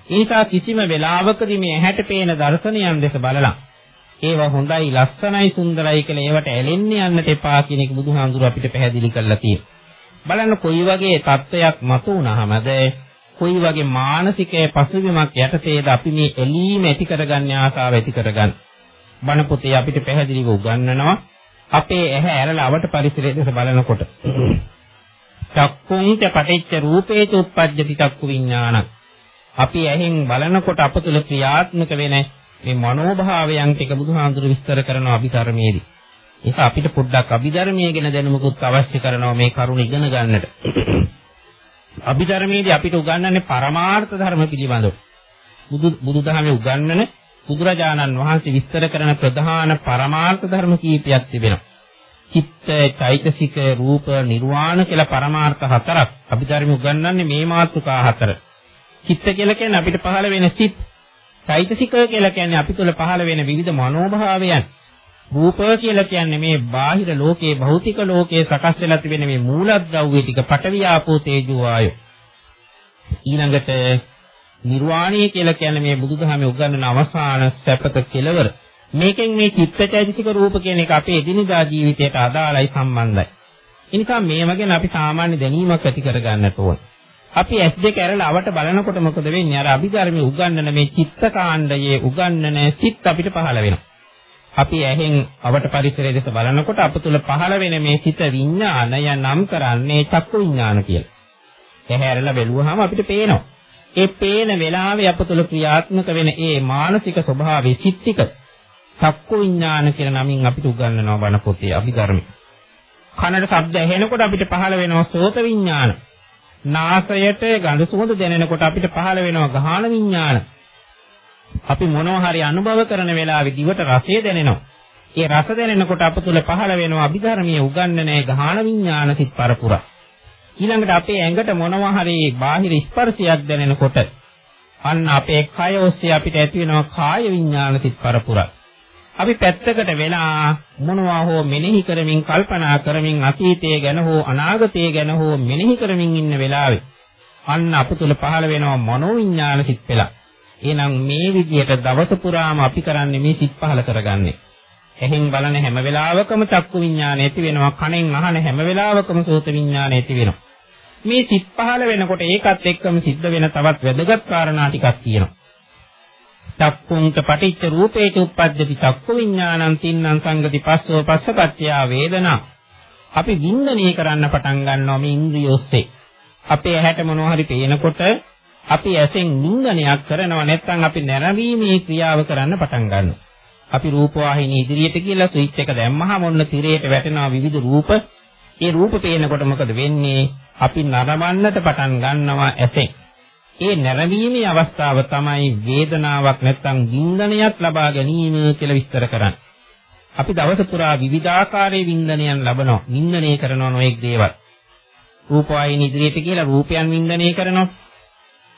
ඒසා කිසිම වෙලාවකදී මේ ඇහැට පේන දර්ශනයන් දෙස බලලා ඒවා හොඳයි ලස්සනයි සුන්දරයි කියලා ඒවට ඇලෙන්න යන්නට එපා කියන එක බුදුහාමුදුරුව අපිට පැහැදිලි කරලා තියෙනවා. බලන්න කොයි වගේ தත්වයක් මතු වුණාමද කොයි වගේ මානසික පසුබිමක් යටතේද අපි මේ එලීම ඇති කරගන්න ආසාව ඇති කරගන්න. බණ පොතේ අපිට පැහැදිලිව උගන්වනවා අපේ ඇහැ ඇරලා අවට පරිසරය දෙස බලනකොට චක්කුං ච පටිච්ච රූපේච උප්පජ්ජති චක්කු විඥානං අපි ඇහෙන් බලනකොට අප තුළ ක්‍රියාත්මක වෙන මේ මනෝභාවයන් ටික බුදුහාඳුර විස්තර කරනවා අභිධර්මයේදී. ඒක අපිට පොඩ්ඩක් අභිධර්මයේ ගැන දැනුමකුත් අවශ්‍ය කරනවා මේ කරුණ ඉගෙන ගන්නට. අභිධර්මයේදී අපිට උගන්වන්නේ පරමාර්ථ ධර්ම පිළිබඳව. බුදු බුදුදහමේ උගන්වන බුදුරජාණන් වහන්සේ විස්තර කරන ප්‍රධාන පරමාර්ථ ධර්ම කීපයක් තිබෙනවා. චිත්ත, චෛතසික, රූප, නිර්වාණ කියලා පරමාර්ථ හතරක් අභිධර්ම උගන්වන්නේ මේ මාතෘකා හතර. චිත්ත කියලා කියන්නේ අපිට පහළ වෙන සිත්. චෛතසික කියලා කියන්නේ අපි තුළ පහළ වෙන විවිධ මනෝභාවයන්. රූප කියලා කියන්නේ මේ බාහිර ලෝකයේ භෞතික ලෝකයේ සකස් වෙලා තිබෙන මේ මූලද්‍රව්‍ය ටික පඨවි ආපෝ තේජෝ වායෝ. ඊළඟට නිර්වාණය කියලා කියන්නේ මේ බුදුදහමේ උගන්වන අවසාන සැපත කෙලවර. මේකෙන් මේ චිත්තචෛතසික රූප කියන එක අපේ එදිනදා ජීවිතයට අදාළයි සම්බන්ධයි. ඒ නිසා මේව ගැන අපි සාමාන්‍ය දැනීමක් ඇති කරගන්නට ඕන. අපි S2 ඇරලා අවට බලනකොට මොකද වෙන්නේ? අර අභිධර්මයේ උගන්වන මේ චිත්තකාණ්ඩයේ උගන්වන සිත් අපිට පහළ වෙනවා. අපි ඇහෙන් අවට පරිසරය දෙස බලනකොට අප තුළ පහළ වෙන මේ සිත විඥානය නම් කරන්නේ චක්කු විඥාන කියලා. ඇහැ ඇරලා බැලුවාම අපිට පේනවා. ඒ පේන වෙලාවේ අප තුළ ක්‍රියාත්මක වෙන ඒ මානසික ස්වභාවයේ සිත්තික චක්කු විඥාන කියන නමින් අපිට උගන්වනවා බණ පොතේ අභිධර්මයේ. කනට ශබ්ද ඇහෙනකොට අපිට පහළ වෙනවා සෝත විඥාන. නාසයට ගඳ සුවඳ දැනෙනකොට අපිට පහළ වෙනවා ගාහන විඥාන. අපි මොනවා හරි අනුභව කරන වෙලාවේ දිවට රසය දැනෙනවා. ඒ රස දැනෙනකොට අප තුළ පහළ වෙනවා අභිධර්මයේ උගන්වන ගාහන විඥාන සිත් පරපුර. ඊළඟට අපේ ඇඟට මොනවා හරි බාහිර ස්පර්ශයක් දැනෙනකොට අන්න අපේ කය ඔස්සේ අපිට ඇති වෙනවා කාය විඥාන සිත් පරපුර. අපි පැත්තකට වෙලා මොනවා හෝ මෙනෙහි කරමින් කල්පනා කරමින් අතීතය ගැන හෝ අනාගතය ගැන හෝ මෙනෙහි කරමින් ඉන්න වෙලාවේ අන්න අප තුළ පහළ වෙනවා මනෝවිඤ්ඤාණ සිත් පෙළ. එහෙනම් මේ විදිහට දවස පුරාම අපි කරන්නේ මේ සිත් පහල කරගන්නේ. එහෙන් බලන හැම වෙලාවකම චක්කු විඥානය ඇති වෙනවා. කනෙන් අහන හැම වෙලාවකම සෝත විඥානය ඇති වෙනවා. මේ සිත් පහල වෙනකොට ඒකත් එක්කම සිද්ධ වෙන තවත් වැදගත් කාරණා ටිකක් තියෙනවා. චක්කුංච පටිච්ච රූපේච උප්පද්දති චක්කු විඥානං තින්නම් සංගති පස්සෝ පස්සපත්ත්‍ය වේදනා. අපි වින්දනය කරන්න පටන් ගන්නවා මේ ඉන්ද්‍රිය ඔස්සේ. අපේ ඇහැට මොනවා හරි පේනකොට අපි ඇසෙන් නින්දනයක් කරනවා නැත්නම් අපි නැරඹීමේ ක්‍රියාව කරන්න පටන් ගන්නවා. අපි රූපවාහිනිය ඉදිරියට කියලා ස්විච් එක දැම්මහම ඔන්න තිරයට වැටෙනවා විවිධ රූප. ඒ රූප පේනකොට මොකද වෙන්නේ? අපි නරඹන්නට පටන් ගන්නවා ඇසෙන්. ඒ නැරඹීමේ අවස්ථාව තමයි වේදනාවක් නැත්නම් වින්දනයක් ලබා ගැනීම කියලා විස්තර කරන්නේ. අපි දවස පුරා විවිධාකාරයේ වින්දනයන් ලබනවා. වින්දනය කරනවා නොඑක් දේවල්. රූපවාහිනිය ඉදිරියට කියලා රූපයන් වින්දනය කරනවා.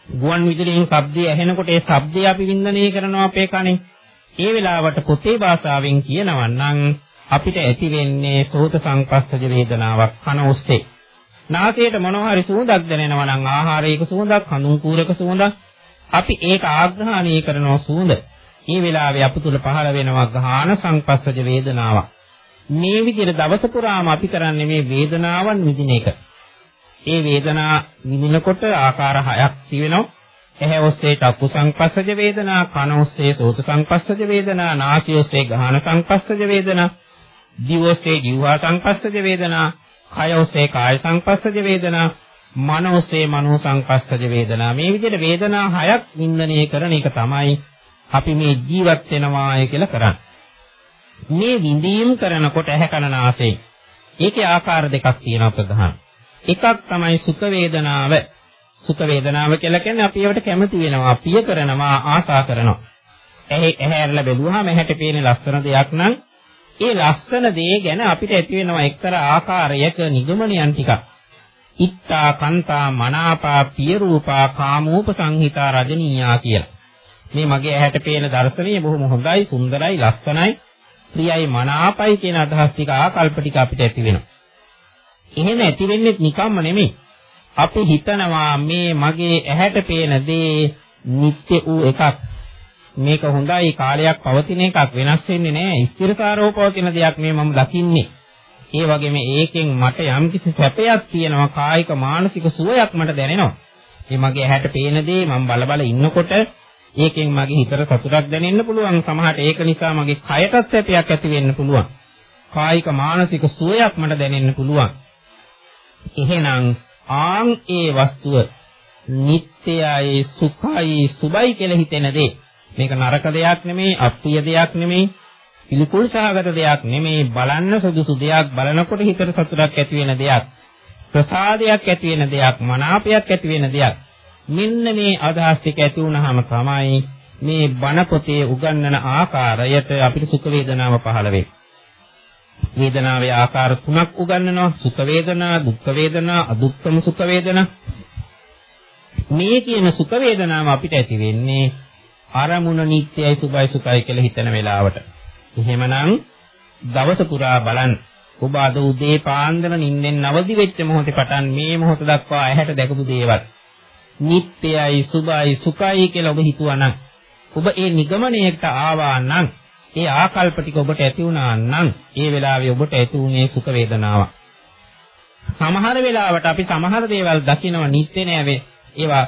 ගුවන් විදුලියෙන් ශබ්දය ඇහෙනකොට ඒ ශබ්දය අපි වින්දනය කරනවා අපේ කනෙන්. ඒ වෙලාවට පොතේ භාෂාවෙන් කියනවා නම් අපිට ඇති වෙන්නේ සෝත සංපස්සජ වේදනාවක් කන ඔස්සේ. නාසයට මොනවා හරි සුවඳක් දැනෙනවා නම් ආහාරයක සුවඳක්, හඳුන් කූරක සුවඳක් අපි ඒක ආග්‍රහණය කරනවා සුවඳ. මේ වෙලාවේ අප තුල පහළ වෙනවා ගාහන සංපස්සජ වේදනාවක්. මේ විදිහට දවස පුරාම අපි කරන්නේ මේ වේදනාවන් විඳින එක. ඒ වේදනා විඳිනකොට ආකාර හයක් තියෙනවා. ඇහැ ඔස්සේ චක්කු සංපස්සජ වේදනා, කන ඔස්සේ සෝත සංපස්සජ වේදනා, නාසය ඔස්සේ ගාහන සංපස්සජ වේදනා, දිව ඔස්සේ ජීවහා සංපස්සජ වේදනා, කය ඔස්සේ කාය සංපස්සජ වේදනා, මන ඔස්සේ මනෝ සංපස්සජ වේදනා. මේ විදිහට වේදනා හයක් වින්දනය කරන එක තමයි අපි මේ ජීවත් වෙනවාය කියලා කරන්නේ. මේ විඳීම් කරනකොට ඇහැ කන නාසය ඒකේ ආකාර දෙකක් තියෙනවා ප්‍රධාන. එකක් තමයි සුඛ වේදනාව. සුඛ වේදනාව කියලා කියන්නේ අපි ඒවට කැමති වෙනවා, ප්‍රිය කරනවා, ආසා කරනවා. ඇහි ඇහැරලා බැලුවාම ඇහැට පේන ලස්සන දෙයක් නම් ඒ ලස්සන දේ ගැන අපිට ඇති වෙනවා එක්තරා ආකාරයක නිගමනයන් ටිකක්. ඉත්තා කන්තා මනාපා පිය රූපා කාමෝප සංහිතා රජනීයා කියලා. මේ මගේ ඇහැට පේන දර්ශනය බොහොම හොඳයි, සුන්දරයි, ලස්සනයි, ප්‍රියයි, මනාපයි කියන අදහස් ටික ආකල්ප ටික අපිට ඇති වෙනවා. එහෙම ඇති වෙන්නේ නිකම්ම නෙමෙයි. අපි හිතනවා මේ මගේ ඇහැට පේන දේ නිත්‍ය වූ එකක්. මේක හොඳයි කාලයක් පවතින එකක් වෙනස් වෙන්නේ නැහැ. ස්ථිරකාරව පවතින දෙයක් මේ මම දකින්නේ. ඒ වගේම ඒකෙන් මට යම්කිසි සැපයක් තියෙනවා කායික මානසික සුවයක් මට දැනෙනවා. මේ මගේ ඇහැට පේන දේ මම බල බල ඉන්නකොට ඒකෙන් මගේ හිතට සතුටක් දැනෙන්න පුළුවන්. සමහරට ඒක නිසා මගේ කයටත් සැපයක් ඇති වෙන්න පුළුවන්. කායික මානසික සුවයක් මට දැනෙන්න පුළුවන්. එහෙනම් ආන් ඒ වස්තුව නිට්ටයයි සුඛයි සුබයි කියලා හිතෙන දේ මේක නරක දෙයක් නෙමෙයි අප්‍රිය දෙයක් නෙමෙයි පිළිකුල් සහගත දෙයක් නෙමෙයි බලන්න සුදුසු දෙයක් බලනකොට හිතට සතුටක් ඇති වෙන දෙයක් ප්‍රසාදයක් ඇති වෙන දෙයක්, මනාපයක් ඇති වෙන දෙයක්. මෙන්න මේ අදහස් ටික ඇති වුනහම තමයි මේ බණ පොතේ උගන්වන ආකාරයට අපිට සුඛ වේදනාව පහළ වෙන්නේ. වේදනාවේ ආකාර තුනක් උගන්වනවා සුඛ වේදනා, දුක්ඛ වේදනා, අදුක්ඛම සුඛ වේදනා. මේ කියන සුඛ වේදනාව අපිට ඇති වෙන්නේ අරමුණ නිට්ටයයි සුභයි සුඛයි කියලා හිතන වෙලාවට. එහෙමනම් දවස පුරා බලන්න ඔබ අද උදේ පාන්දර නිින්දෙන් නවදි වෙච්ච මොහොතේ පටන් මේ මොහොත දක්වා ඇහැට දැකපු දේවල් නිට්ටයයි සුභයි සුඛයි කියලා ඔබ හිතුවා ඔබ ඒ නිගමනයට ආවා නම් ඒ ආකල්ප ටික ඔබට ඇති වුණා නම් ඒ වෙලාවේ ඔබට ඇති වුණේ සුඛ වේදනාවක්. සමහර වෙලාවට අපි සමහර දේවල් දකිනවා නිත්‍ය නෑවේ. ඒවා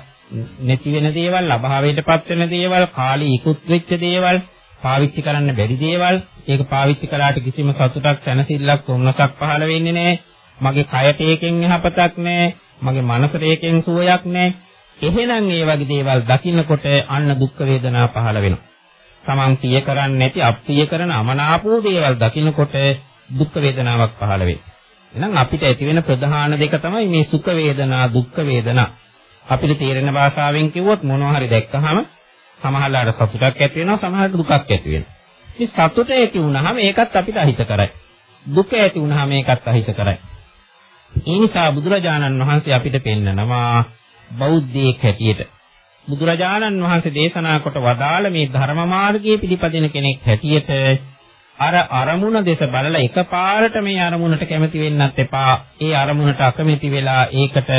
නැති වෙන දේවල්, අභාවයටපත් වෙන දේවල්, කාලී ඉක්ුත් වෙච්ච දේවල්, පාවිච්චි කරන්න බැරි දේවල්, ඒක පාවිච්චි කළාට කිසිම සතුටක්, සැනසෙල්ලක්, සොම්නසක් පහළ වෙන්නේ නැහැ. මගේ කයට ඒකෙන් යහපතක් නැහැ. මගේ මනසට ඒකෙන් සුවයක් නැහැ. එහෙනම් ඒ වගේ දේවල් දකින්නකොට අන්න දුක් වේදනා පහළ වෙනවා. Taman පිය කරන්නේ නැති අප්‍රිය කරන අමනාපෝ දේවල් දකින්නකොට දුක් වේදනාවක් පහළ වෙයි. එහෙනම් අපිට ඇති වෙන ප්‍රධාන දෙක තමයි මේ සුඛ වේදනා, දුක් වේදනා. අපිට තේරෙන භාෂාවෙන් කිව්වොත් මොනවා හරි දැක්කහම සමහරලාට සතුටක් ඇති වෙනවා, සමහරට දුකක් ඇති වෙනවා. මේ සතුට ඇති වුනහම ඒකත් අපිට අහිත කරයි. දුක ඇති වුනහම ඒකත් අහිත කරයි. ඒ නිසා බුදුරජාණන් වහන්සේ අපිට පෙන්නනවා බෞද්ධයෙක් හැටියට බුදුරජාණන් වහන්සේ දේශනා කොට වදාළ මේ ධර්ම මාර්ගයේ පිළිපදින කෙනෙක් හැටියට අර අරමුණ දෙස බලලා එකපාරට මේ අරමුණට කැමති වෙන්නත් එපා. ඒ අරමුණට අකමැති වෙලා ඒකට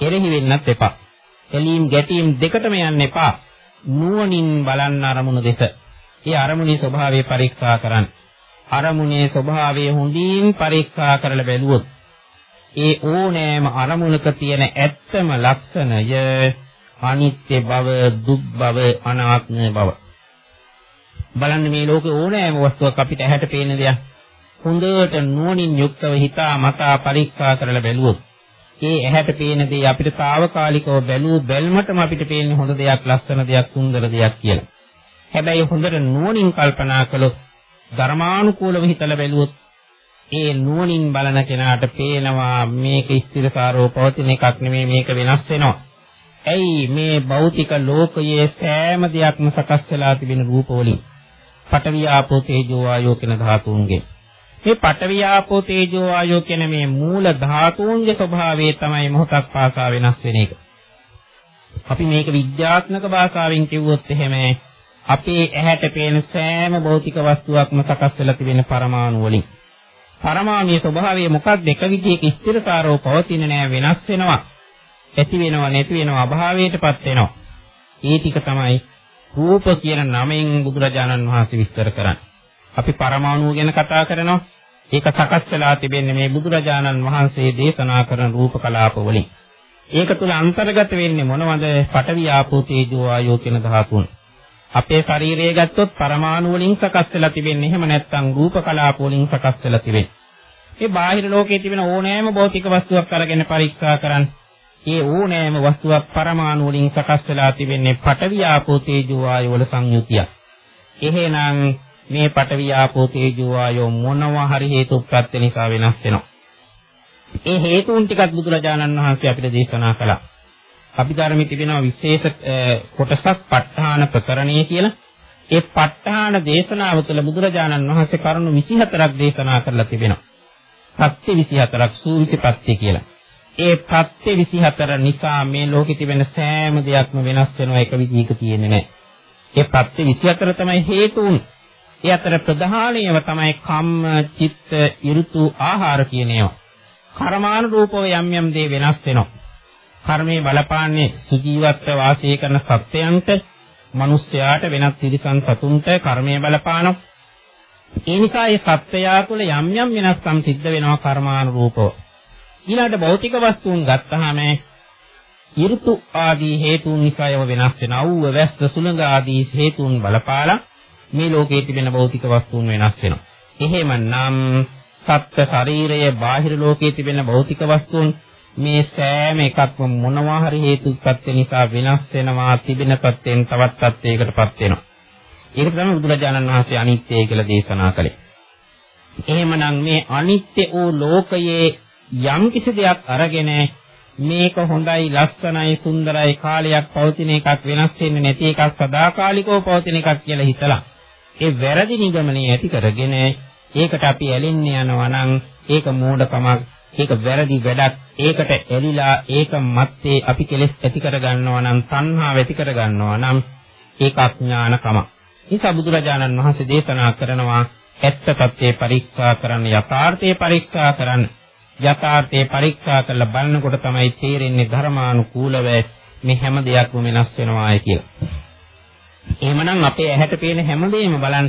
එරෙහි වෙන්නත් එපා. එලීම් ගැටීම් දෙකටම යන්න එපා. නුවණින් බලන්න අරමුණ දෙස. ඒ අරමුණේ ස්වභාවය පරීක්ෂා කරන්න. අරමුණේ ස්වභාවය හොඳින් පරීක්ෂා කරලා බැලුවොත් ඒ ඕනෑම අරමුණක තියෙන ඇත්තම ලක්ෂණය අනිත්‍ය බව, දුක් බව, අනාත්ම බව. බලන්න මේ ලෝකේ ඕනෑම වස්තුවක් අපිට ඇහැට පේන දෙයක්. හොඳට නුවණින් යුක්තව හිතා මතා පරීක්ෂා කරලා බැලුවොත් ඒ ඇහැට පේන දේ අපිට తాවකාලිකව බැලූ බැල්මටම අපිට පේන්නේ හොඳ දෙයක්, ලස්සන දෙයක්, සුන්දර දෙයක් කියලා. හැබැයි හොඳට නුවණින් කල්පනා කළොත් ධර්මානුකූලව හිතලා බැලුවොත් ඒ නුවණින් බලන කෙනාට පේනවා මේක ස්ථිරකාරව පවතින එකක් නෙමෙයි මේක වෙනස් වෙනවා. ඇයි මේ භෞතික ලෝකයේ සෑම දෙයක්ම සකස් වෙලා තිබෙන රූප වලින් පඨවි ආපෝ තේජෝ වායෝ කියන ධාතුන්ගේ මේ පඨවි ආපෝ තේජෝ වායෝ කියන මේ මූල ධාතුන්ගේ ස්වභාවය තමයි මොහොතක් පාසා වෙනස් වෙන එක. අපි මේක විද්‍යාත්මක භාෂාවෙන් කිව්වොත් එහෙම අපේ ඇහැට පේන සෑම භෞතික වස්තුවක්ම සකස් වෙලා තිබෙන පරමාණු වලින්. පරමාණුයේ ස්වභාවය මොකක්ද? එක විදිහක ස්ථිරකාරව පවතින නෑ වෙනස් වෙනවා. ඇති වෙනව නැති වෙනව අභාවයටපත් වෙනවා. ඒ ටික තමයි රූප කියන නමෙන් බුදුරජාණන් වහන්සේ විස්තර කරන්නේ. අපි පරමාණු ගැන කතා කරනවා. ඒක සකස් වෙලා තිබෙන්නේ මේ බුදුරජාණන් වහන්සේ දේශනා කරන රූප කලාප වලින්. ඒක තුල අන්තර්ගත වෙන්නේ මොනවද? පඨවි ආපෝ තේජෝ ආයෝ කියන ධාතුන්. අපේ ශරීරය ගත්තොත් පරමාණු වලින් සකස් වෙලා තිබෙන්නේ. එහෙම නැත්නම් රූප කලාප වලින් සකස් වෙලා තිබෙන්නේ. මේ බාහිර ලෝකයේ තිබෙන ඕනෑම භෞතික වස්තුවක් අරගෙන පරීක්ෂා කරන්න. ඒ ඕනෑම වස්තුවක් පරමාණු වලින් සකස් වෙලා තිබෙන්නේ පඨවි ආපෝ තේජෝ වායු වල සංයුතිය. එහෙනම් මේ පඨවි ආපෝ තේජෝ වායෝ මොනවා හරි හේතු ප්‍රත්‍ය නිසා වෙනස් වෙනවා. ඒ හේතුන් ටිකත් බුදුරජාණන් වහන්සේ අපිට දේශනා කළා. අපි ධර්මයේ තිබෙනවා විශේෂ කොටසක් ප ဋ ාණ ප්‍රකරණය කියලා. ඒ ප ဋ ාණ දේශනාව තුළ බුදුරජාණන් වහන්සේ කරුණු 24ක් දේශනා කරලා තිබෙනවා. පත්‍ය 24ක් සූවිසි පත්‍ය කියලා. ඒ ප්‍රත්‍ය 24 නිසා මේ ලෝකෙ තිබෙන සෑම දෙයක්ම වෙනස් වෙනවා එක විදිහක තියෙන්නේ නැහැ. ඒ ප්‍රත්‍ය 24 තමයි හේතුන්. ඒ අතර ප්‍රධානීයව තමයි කම්ම, චිත්ත, ඍතු, ආහාර කියන ඒවා. කර්මානුරූපව යම් යම් දේ වෙනස් වෙනවා. කර්මයේ බලපාන්නේ සුජීවත්ව වාසය කරන සත්වයන්ට, මිනිස්යාට වෙනත් තිරිසන් සතුන්ට කර්මයේ බලපානවා. ඒ නිසා මේ සත්වයා තුළ යම් යම් වෙනස්කම් සිද්ධ වෙනවා කර්මානුරූපව. ඊළඟට භෞතික වස්තුන් ගත්තාම ඍතු ආදී හේතුන් නිසා ඒව වෙනස් වෙන අවුව වැස්ස සුළඟ ආදී හේතුන් බලපාලා මේ ලෝකයේ තිබෙන භෞතික වස්තුන් වෙනස් වෙනවා. එහෙමනම් සත්ත්ව ශරීරයේ බාහිර ලෝකයේ තිබෙන භෞතික වස්තුන් මේ සෑම එකක්ම මොනවා හරි හේතුපත් නිසා වෙනස් වෙනවා තිබෙන පැත්තෙන් තවත් පැත්තයකටපත් වෙනවා. ඒක තමයි බුදුරජාණන් වහන්සේ අනිත්‍යය කියලා දේශනා කළේ. එහෙමනම් මේ අනිත්‍ය වූ ලෝකයේ යම් කිසි දෙයක් අරගෙන මේක හොඳයි ලස්සනයි සුන්දරයි කාලයක් පවතින එකක් වෙනස් වෙන්නේ නැති එකක් සදාකාලිකව පවතින එකක් කියලා හිතලා ඒ වැරදි නිගමනය ඇති කරගෙන ඒකට අපි ඇලෙන්න යනවා නම් ඒක මෝඩකමක් ඒක වැරදි වැඩක් ඒකට ඇලිලා ඒක මැත්තේ අපි කෙලෙස් ඇති කර ගන්නවා නම් තණ්හාව ඇති කර ගන්නවා නම් ඒක අඥානකම. නිසා බුදුරජාණන් වහන්සේ දේශනා කරනවා ඇත්ත తත්වේ පරීක්ෂා කරන්න යථාර්ථයේ පරීක්ෂා කරන්න යථාර්ථයේ පරීක්ෂා කරලා බලනකොට තමයි තේරෙන්නේ ධර්මානුකූලව මේ හැම දෙයක්ම වෙනස් වෙනවායි කියලා. එහෙමනම් අපේ ඇහැට පේන හැම දෙයක්ම බලන්න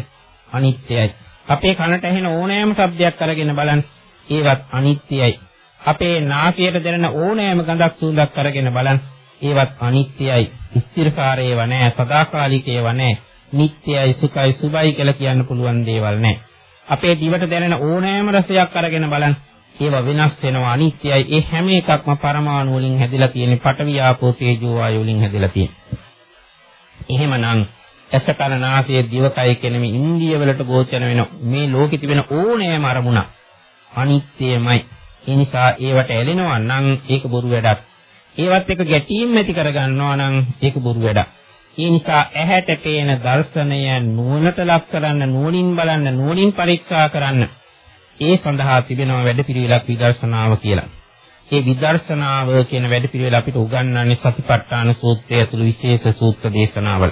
අනිත්‍යයි. අපේ කනට ඇහෙන ඕනෑම ශබ්දයක් අරගෙන බලන්න ඒවත් අනිත්‍යයි. අපේ නාසයට දැනෙන ඕනෑම ගඳක් සුවඳක් අරගෙන බලන්න ඒවත් අනිත්‍යයි. ස්ථිරකාරේව නැහැ, සදාකාලිකේව නැහැ. නිට්ටයයි, සුඛයි, සුබයි කියලා කියන්න පුළුවන් දේවල් නැහැ. අපේ දිවට දැනෙන ඕනෑම රසයක් අරගෙන බලන්න ඒවා වෙනස් වෙනවා අනිත්‍යයි. ඒ හැම එකක්ම පරමාණු වලින් හැදිලා තියෙන පඨවි ආපෝ තේජෝ වායු වලින් හැදිලා තියෙන්නේ. එහෙමනම් ඇස කන නාසය දිවකය කියන මේ ඉන්ද්‍රිය වලට ගෝචර වෙන මේ ලෝකෙ තිබෙන ඕනෑම අරමුණ අනිත්‍යමයි. ඒ නිසා ඒවට ඇලෙනවා නම් ඒක බොරු වැඩක්. ඒවත් එක ගැටීම් ඇති කරගන්නවා නම් ඒක බොරු වැඩක්. ඒ නිසා ඇහැට පේන දර්ශනය නුවණට ලක් කරන්න නුවණින් බලන්න නුවණින් පරීක්ෂා කරන්න ඒ සඳහා තිබෙනවා වැඩපිළිවෙලක් විදර්ශනාව කියලා. ඒ විදර්ශනාව කියන වැඩපිළිවෙල අපිට උගන්වන්නේ සතිපට්ඨාන සූත්‍රය ඇතුළු විශේෂ සූත්‍ර දේශනාවල.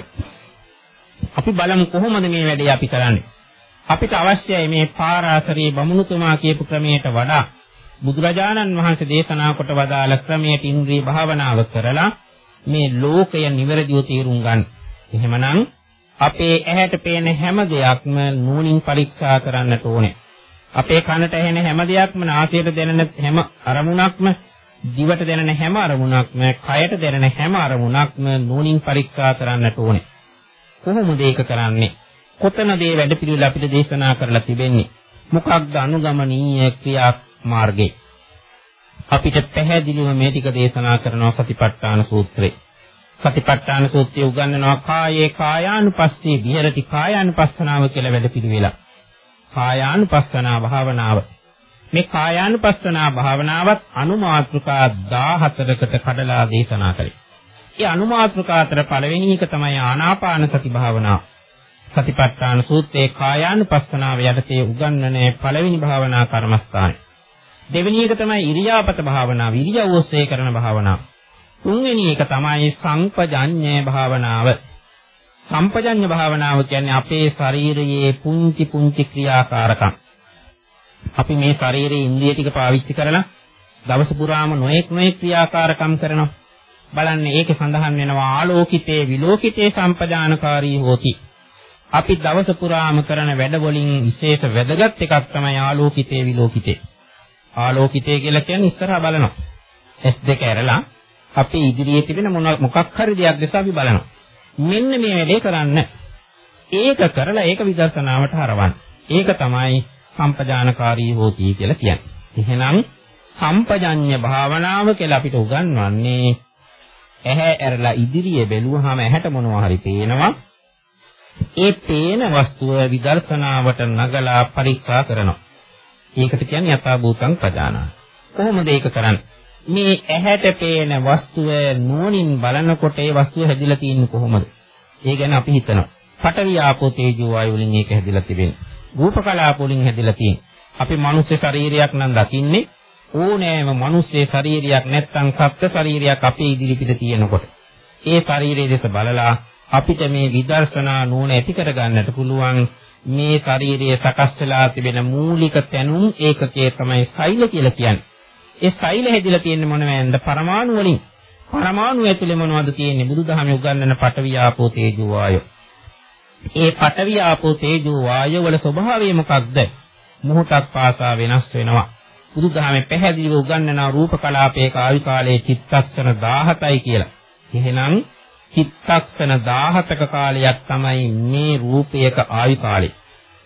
අපි බලමු කොහොමද මේ වැඩේ අපි කරන්නේ. අපිට අවශ්‍යයි මේ පාරාසරී බමුණුතුමා කියපු ක්‍රමයට වඩා බුදුරජාණන් වහන්සේ දේශනා කොට වදාළ ක්‍රමයට ඉන්ද්‍රිය භාවනාව කරලා මේ ලෝකය නිවැරදිව තේරුම් ගන්න. එහෙමනම් අපේ ඇහැට පේන හැම දෙයක්ම නුවණින් පරීක්ෂා කරන්නට ඕනේ. අපේ කනට ඇහෙන හැම දෙයක්ම නාසයට දැනෙන හැම අරමුණක්ම දිවට දැනෙන හැම අරමුණක්ම කයට දැනෙන හැම අරමුණක්ම නුවණින් පරීක්ෂා කරන්නට ඕනේ. කොහොමද ඒක කරන්නේ? කොතනද මේ වැඩපිළිවෙල අපිට දේශනා කරලා තිබෙන්නේ? මොකක්ද අනුගමනීය ක්‍රියා මාර්ගය? අපිට පැහැදිලිව මේ ටික දේශනා කරනවා සතිපට්ඨාන සූත්‍රේ. සතිපට්ඨාන සූත්‍රය උගන්වනවා කායේ කායානුපස්සී විහෙරති කායානුපස්සනාව කියලා වැඩපිළිවෙලක්. කායානුපස්සනා භාවනාව. මේ කායානුපස්සනා භාවනාවත් අනුමාත්‍රිකා 17කට කඩලා දේශනා කළේ. ඒ අනුමාත්‍රිකා අතර පළවෙනි එක තමයි ආනාපාන සති භාවනාව. සතිපට්ඨාන සූත්‍රයේ කායානුපස්සනාව යටතේ උගන්වන පළවෙනි භාවනා කර්මස්ථානයි. දෙවෙනි එක තමයි ඉරියාපත භාවනාව, ඉරියව් ඔස්සේ කරන භාවනාව. තුන්වෙනි එක තමයි සංපජඤ්ඤය භාවනාව. සම්පජඤ්ඤ භාවනාව කියන්නේ අපේ ශරීරයේ පුංචි පුංචි ක්‍රියාකාරකම්. අපි මේ ශරීරයේ ඉන්ද්‍රිය ටික පාවිච්චි කරලා දවස පුරාම නොඑක් නොඑක් ක්‍රියාකාරකම් කරනවා. බලන්න ඒකේ සඳහන් වෙනවා ආලෝකිතේ විලෝකිතේ සම්පජානකාරී හෝති. අපි දවස පුරාම කරන වැඩ වලින් විශේෂ වැදගත් එකක් තමයි ආලෝකිතේ විලෝකිතේ. ආලෝකිතේ කියලා කියන්නේ ඉස්සරහා බලනවා. S2 ඇරලා අපි ඉදිරියේ තිබෙන මොකක් හරි දෙයක් දැස අපි බලනවා. මෙන්න මේ වැඩේ කරන්න. ඒක කරලා ඒක විදර්ශනාවට හරවන්න. ඒක තමයි සම්පජානකාරී හෝති කියලා කියන්නේ. එහෙනම් සම්පජඤ්ඤ භාවනාව කියලා අපිට උගන්වන්නේ ඇහැ ඇරලා ඉදිරියේ බැලුවාම ඇහැට මොනවා හරි පේනවා. ඒ පේන වස්තුව විදර්ශනාවට නගලා පරීක්ෂා කරනවා. ඒකට කියන්නේ යථාභූතං ප්‍රජානා. කොහොමද ඒක කරන්නේ? මේ ඇහැට පේන වස්තුව නුවණින් බලනකොට ඒ වස්තුව හැදිලා තියෙන්නේ කොහොමද? ඒ ගැන අපි හිතනවා. පඨවි ආපෝ තේජෝ වායු වලින් ඒක හැදිලා තිබෙනවා. රූප කලාප වලින් හැදිලා තියෙනවා. අපි මනුස්ස ශරීරයක් නම් දකින්නේ ඕනෑම මනුස්ස ශරීරයක් නැත්නම් සත්ත්ව ශරීරයක් අපේ ඉදිරිපිට තියෙනකොට. ඒ ශරීරයේ දෙස බලලා අපිට මේ විදර්ශනා නුවණ ඇති කරගන්නට පුළුවන් මේ ශරීරයේ සකස් වෙලා තිබෙන මූලික තැනුම් ඒකකයේ තමයි සෛල කියලා කියන්නේ. ඒ සෛල හැදිලා තියෙන්නේ මොනවැන්ද? පරමාණු වලින්. පරමාණු ඇතුලේ මොනවද තියෙන්නේ? බුදුදහමේ උගන්වන පඨවි ආපෝ තේජෝ වායෝ. ඒ පඨවි ආපෝ තේජෝ වායෝ වල ස්වභාවය මොකක්ද? මොහොතක් පාසා වෙනස් වෙනවා. බුදුදහමේ පැහැදිලිව උගන්වන රූප කලාපයක ආයු කාලයේ චිත්තක්ෂණ 17යි කියලා. එහෙනම් චිත්තක්ෂණ 17ක කාලයක් තමයි මේ රූපයක ආයු කාලය.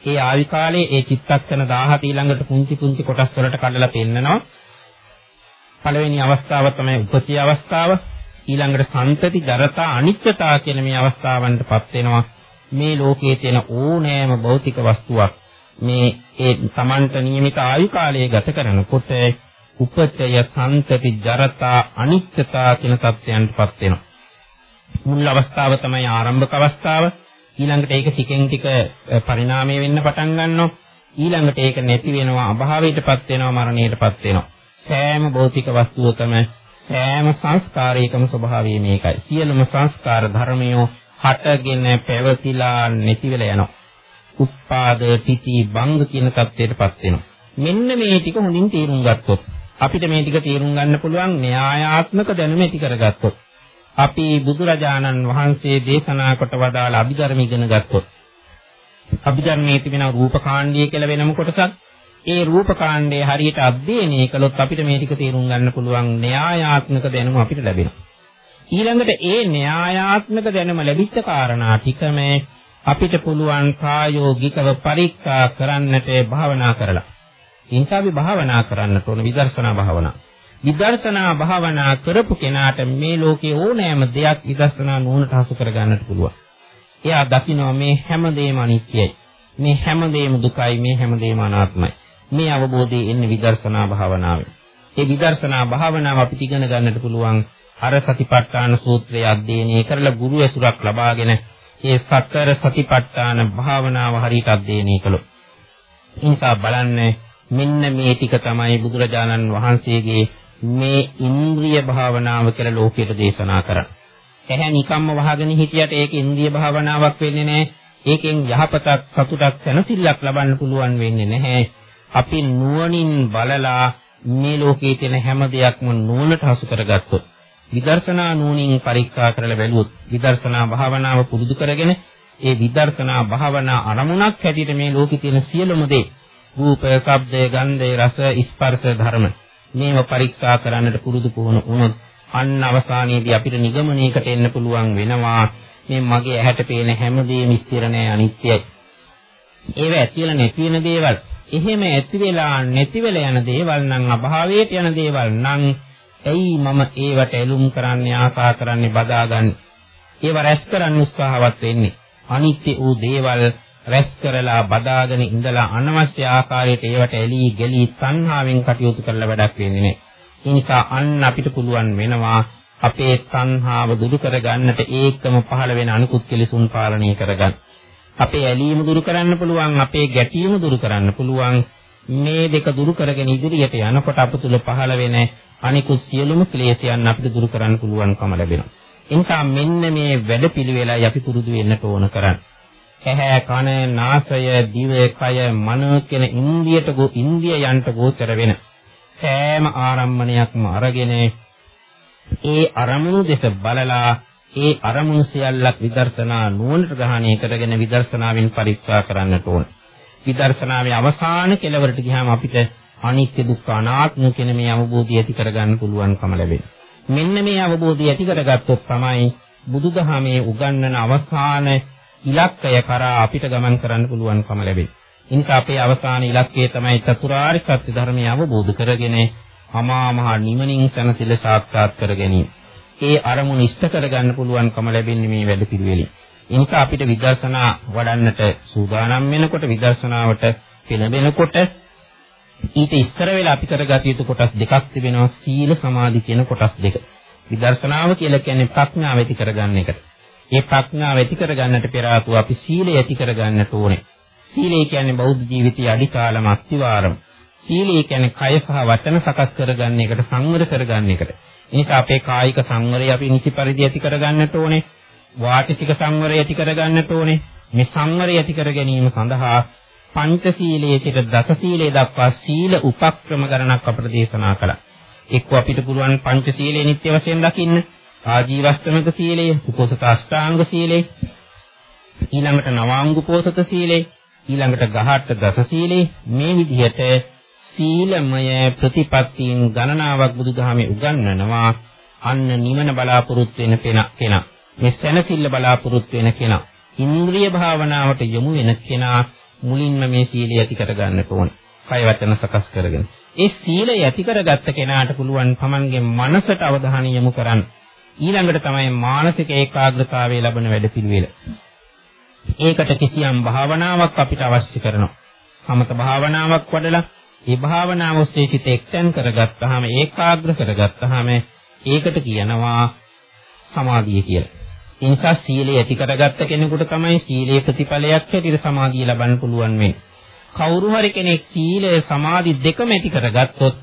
ඒ ආයු කාලයේ ඒ චිත්තක්ෂණ 17 ඊළඟට පුංචි පුංචි කොටස් වලට කඩලා පෙන්නනවා. පළවෙනි අවස්ථාව තමයි උපති අවස්ථාව. ඊළඟට සන්තති ජරතා අනිත්‍යතා කියන මේ අවස්ථාවන්ටපත් වෙනවා. මේ ලෝකයේ තියෙන ඕනෑම භෞතික වස්තුවක් මේ ඒ Tamanට නියමිත ආයු කාලය ගත කරනකොට උපචය සම්තති ජරතා අනිත්‍යතා කියන තත්ත්වයන්ටපත් වෙනවා. මුල් අවස්ථාව තමයි ආරම්භක අවස්ථාව. ඊළඟට ඒක ටිකෙන් ටික පරිණාමය වෙන්න පටන් ගන්නවා. ඊළඟට ඒක නැති වෙනවා අභාවයටපත් වෙනවා මරණයටපත් වෙනවා. සෑම භෞතික වස්තුවකම සෑම සංස්කාරයකම ස්වභාවය මේකයි. සියලුම සංස්කාර ධර්මයෝ හටගෙන පැවතිලා නැති වෙලා යනවා. උත්පාද තිති භංග කියන தත්ත්වයටපත් වෙනවා. මෙන්න මේ ටික හොඳින් තේරුම් ගත්තොත් අපිට මේ ටික තේරුම් ගන්න පුළුවන් න්‍යායාත්මක දැනුම ඇති කරගත්තොත් අපි බුදුරජාණන් වහන්සේ දේශනා කොට වදාළ අභිධර්ම ඉගෙන ගත්තොත් අභිධර්මයේ තිබෙන රූපකාණ්ඩය කියලා වෙනම කොටසක් ඒ රූපකාණ්ඩය හරියට අධ්‍යයනය කළොත් අපිට මේ ටික තේරුම් ගන්න පුළුවන් න්‍යායාත්මක දැනුම අපිට ලැබෙනවා ඊළඟට ඒ න්‍යායාත්මක දැනුම ලැබිච්ච කාරණා ටිකම අපිට පුළුවන් ප්‍රායෝගිකව පරීක්ෂා කරන්නට භාවනා කරලා. ඒ නිසා අපි භාවනා කරන්නට ඕන විදර්ශනා භාවනා. විදර්ශනා භාවනා කරපු කෙනාට මේ ලෝකේ ඕනෑම දෙයක් විදර්ශනා නුවණට හසු කරගන්නට පුළුවන්. එයා දකිනවා මේ හැමදේම අනිත්‍යයි. මේ හැමදේම දුකයි, මේ හැමදේම අනාත්මයි. මේ අවබෝධය එන්නේ විදර්ශනා භාවනාවෙන්. ඒ විදර්ශනා භාවනාව අපිට ඉගෙන ගන්නට පුළුවන් අර සතිපට්ඨාන සූත්‍රය අධ්‍යයනය කරලා ගුරු ඇසුරක් ලබාගෙන ඒ සතර සතිපට්ඨාන භාවනාව හරියට අධ්‍යයනය කළොත්. ඒ නිසා බලන්න මෙන්න මේ ටික තමයි බුදුරජාණන් වහන්සේගේ මේ ඉන්ද්‍රිය භාවනාව කියලා ලෝකයට දේශනා කරන්නේ. ඇහැ නිකම්ම වහගෙන හිටියට ඒක ඉන්ද්‍රිය භාවනාවක් වෙන්නේ නැහැ. ඒකෙන් යහපතක් සතුටක් සැනසෙල්ලක් ලබන්න පුළුවන් වෙන්නේ නැහැ. අපි නුවණින් බලලා මේ ලෝකයේ තියෙන හැම දෙයක්ම නුවණට හසු කරගත්තොත් විදර්ශනා නුවණින් පරීක්ෂා කරලා බැලුවොත් විදර්ශනා භාවනාව පුරුදු කරගෙන ඒ විදර්ශනා භාවනා අරමුණක් හැටියට මේ ලෝකේ තියෙන සියලුම දේ රූප, ශබ්ද, ගන්ධ, රස, ස්පර්ශ ධර්ම මේව පරීක්ෂා කරන්නට පුරුදු පුහුණු වුණොත් අන්න අවසානයේදී අපිට නිගමනයකට එන්න පුළුවන් වෙනවා මේ මගේ ඇහැට පේන හැමදේම ස්ථිර නෑ අනිත්‍යයි. ඒව ඇතිවලා නැති වෙන දේවල්. එහෙම ඇති වෙලා නැති වෙලා යන දේවල් නම් අභාවයට යන දේවල් නම් ඇයි මම ඒවට එළුම් කරන්නේ ආසා කරන්නේ බදාගන්නේ? ඒව රැස් කරන්න උත්සාහවත් වෙන්නේ. අනිත්‍ය වූ දේවල් රැස් කරලා බදාගෙන ඉඳලා අනවශ්‍ය ආකාරයට ඒවට එළී ගලී තණ්හාවෙන් කටයුතු කරලා වැඩක් වෙන්නේ නැහැ. ඒ නිසා අන්න අපිට පුළුවන් වෙනවා අපේ තණ්හාව දුරු කරගන්නට ඒකම පහළ වෙන අනිකුත් කෙලෙසුන් පාලනය කරගන්න. අපේ ඇලීම දුරු කරන්න පුළුවන්, අපේ ගැටීම දුරු කරන්න පුළුවන්. මේ දෙක දුරු කරගෙන ඉදිරියට යනකොට අප තුල පහළ වෙන අනිකුත් සියලුම ක්ලේශයන් අපිට දුරු කරන්න පුළුවන්කම ලැබෙනවා. ඒ නිසා මෙන්න මේ වැඩපිළිවෙලයි අපි පුරුදු වෙන්නට ඕන කරන්නේ. ඇහැ, කන, නාසය, දිව, කය, මන කියන ඉන්ද්‍රියට ගෝ ඉන්ද්‍රියයන්ට ගෝචර වෙන සෑම ආරම්මණයක්ම අරගෙන ඒ අරමුණු දෙස බලලා ඒ අරමුණු සියල්ලක් විදර්ශනා නුවණට ග්‍රහණය කරගෙන විදර්ශනාවෙන් පරීක්ෂා කරන්නට ඕන. විදර්ශනාවේ අවසාන කෙලවරට ගියාම අපිට අනිත්‍ය දුක්ඛ අනාත්ම කියන මේ අවබෝධය ඇති කරගන්න පුළුවන්කම ලැබෙනවා. මෙන්න මේ අවබෝධය ඇති කරගත්තොත් තමයි බුදුදහමේ උගන්වන අවසාන ඉලක්කය කරා අපිට ගමන් කරන්න පුළුවන්කම ලැබෙන්නේ. ඉනිසා අපේ අවසාන ඉලක්කය තමයි චතුරාර්ය සත්‍ය ධර්මය අවබෝධ කරගෙන අමා මහ නිවනින් සැනසෙල සාක්ෂාත් කර ගැනීම. ඒ අරමුණ ඉෂ්ට කරගන්න පුළුවන්කම ලැබෙන්නේ මේ වැඩපිළිවෙලින්. එනිසා අපිට විදර්ශනා වඩන්නට සූදානම් වෙනකොට විදර්ශනාවට පෙළඹෙනකොට ඊට ඉස්සර වෙලා අපි කරගත යුතු කොටස් දෙකක් තිබෙනවා සීල සමාධි කියන කොටස් දෙක. විදර්ශනාව කියලා කියන්නේ ප්‍රඥාව ඇති කරගන්න එකට. මේ ප්‍රඥාව ඇති කරගන්නට පෙර ආතුව අපි සීලය ඇති කරගන්නට ඕනේ. සීලය කියන්නේ බෞද්ධ ජීවිතයේ අඩිකාලම අත්විවරම. සීලය කියන්නේ කය සහ වචන සකස් කරගන්න එකට සංවර කරගන්න එකට. එනිසා අපේ කායික සංවරය අපි නිසි පරිදි ඇති කරගන්නට ඕනේ. වාචික සංවරය ඇති කරගන්නට ඕනේ. මේ සංවරය ඇති කර ගැනීම සඳහා පංචශීලයේ සිට දසශීලයේ දක්වා සීල උපක්‍රම ගණනක් අපට දේශනා කළා. එක්ක අපිට පුළුවන් පංචශීලයේ නිත්‍ය වශයෙන් දකින්න. ආජීවස්තමක සීලය, උපෝසත අෂ්ටාංග සීලය, ඊළඟට නවාංග උපෝසත සීලය, ඊළඟට ගහට දස සීලය මේ විදිහට සීලමය ප්‍රතිපත්තීන් ගණනාවක් බුදුදහමේ උගන්වනවා. අන්න නිවන බලාපොරොත්තු වෙන කෙනා. මේ සැනසෙල්ල බලාපොරොත්තු වෙන කෙනා. ඉන්ද්‍රිය භාවනාවට යොමු වෙන කෙනා මුලින්ම මේ සීලය ඇති කරගන්නට ඕනේ. කය වචන සකස් කරගෙන. ඒ සීලය ඇති කරගත්ත කෙනාට පුළුවන් Tamanගේ මනසට අවධානය යොමු කරන්න. ඊළඟට තමයි මානසික ඒකාග්‍රතාවය ලැබෙන වැඩපිළිවෙල. ඒකට කිසියම් භාවනාවක් අපිට අවශ්‍ය කරනවා. සමත භාවනාවක් වඩලා ඒ භාවනාව ඔස්සේ සිත එක්තෙන් කරගත්තාම ඒකාග්‍ර කරගත්තාම ඒකට කියනවා සමාධිය කියලා. ඒ නිසා සීලය ඇති කරගත්ත කෙනෙකුට තමයි සීලේ ප්‍රතිඵලයක් හැටියට සමාධිය ලබන්න පුළුවන් වෙන්නේ. කවුරු හරි කෙනෙක් සීලය සමාධි දෙකම ඇති කරගත්තොත්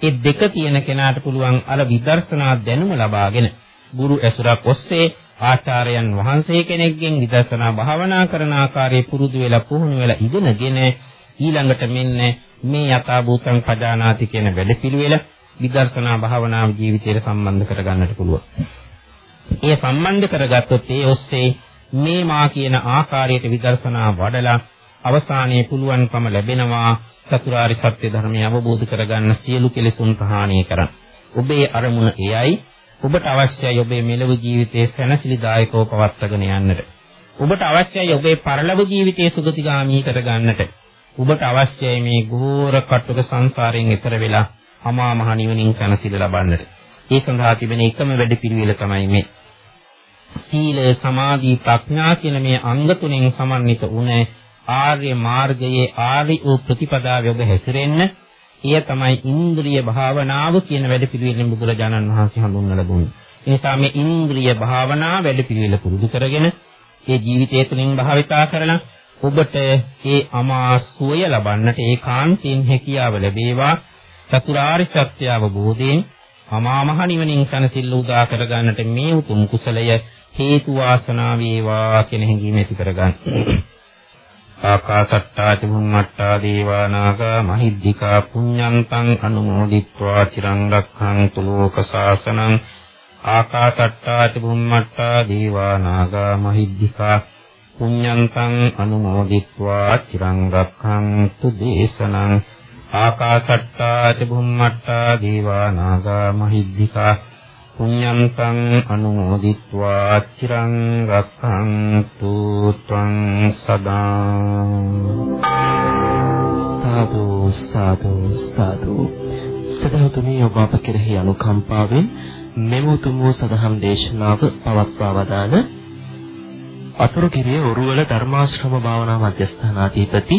ඒ දෙක තියෙන කෙනාට පුළුවන් අර විදර්ශනා දැනුම ලබාගෙන ගුරු ඇසුරක් ඔස්සේ ආචාර්යයන් වහන්සේ කෙනෙක්ගෙන් විදර්ශනා භාවනා කරන ආකාරයේ පුරුදු වෙලා පුහුණු වෙලා ඉගෙනගෙන ඊළඟට මෙන්න මේ යථාභූතං පජානාති කියන වැඩපිළිවෙල විදර්ශනා භාවනාව ජීවිතයට සම්බන්ධ කරගන්නට පුළුවන්. ඒ සම්බන්ධ කරගත්තොත් ඒ ඔස්සේ මේ මා කියන ආකාරයට විදර්ශනා වඩලා අවසානයේ පුළුවන්කම ලැබෙනවා චතුරාර්ය සත්‍ය ධර්මය අවබෝධ කරගන්න සියලු කෙලෙසුන් ප්‍රහාණය කරන්න. ඔබේ අරමුණ එයයි. ඔබට අවශ්‍යයි ඔබේ මෙලොව ජීවිතයේ සැනසෙලිදායකව පවත්වාගෙන යන්නට. ඔබට අවශ්‍යයි ඔබේ පරලොව ජීවිතයේ සුගතිගාමී කරගන්නට. ඔබට අවශ්‍යයි මේ ගෝර කටුක සංසාරයෙන් එතර වෙලා අමා මහ නිවනින් සැනසෙල ලබන්නට. ඒ සඳහා තිබෙන එකම වැඩපිළිවෙල තමයි මේ සීල සමාධි ප්‍රඥා කියන මේ අංග තුනෙන් සමන්විත වුණ ආර්ය මාර්ගයේ ආරි වූ ප්‍රතිපදාවේ ඔබ හැසිරෙන්න එය තමයි ඉන්ද්‍රිය භාවනාව කියන වැඩපිළිවෙලෙන් බුදුරජාණන් වහන්සේ හඳුන්වලා දුන්නේ. ඒ නිසා මේ ඉන්ද්‍රිය භාවනා වැඩපිළිවෙල පුරුදු කරගෙන ඒ ජීවිතය තුළින් භාවිතා කරලා ඔබට ඒ අමා සුවය ලබන්නට ඒකාන්තයෙන් හැකියාව ලැබේවා චතුරාර්ය සත්‍ය අවබෝධයෙන් අමා මහ නිවනින් සනසිල්ල උදා කරගන්නට මේ උතුම් කුසලය හේතු වාසනා වේවා කියන හැඟීම ඇති කරගන්න. ආකාසට්ටා චුම්මට්ටා දේවා නාග මහිද්దికා පුඤ්ඤන්තං අනුමෝදිත්වා චිරං රක්ඛන්තු ලෝක සාසනං ආකාසට්ටා චුම්මට්ටා දේවා නාග මහිද්దికා පුඤ්ඤන්තං අනුමෝදිත්වා චිරං රක්ඛන්තු දේශනං ආකාසට්ටා චුම්මට්ටා දේවා නාග මහිද්దికා පුඤ්ඤන්තං අනුමෝදිත්වා චිරං රක්ඛන්තු ත්වං සදා සාදු සාදු සාදු. සදහතුනි ඔබ අප කෙරෙහි අනුකම්පාවෙන් මෙම උතුම් වූ සදහම් දේශනාව පවත්වා වදාළ අතුරුගිරිය ඔරුවල ධර්මාශ්‍රම භාවනා මධ්‍යස්ථානාධිපති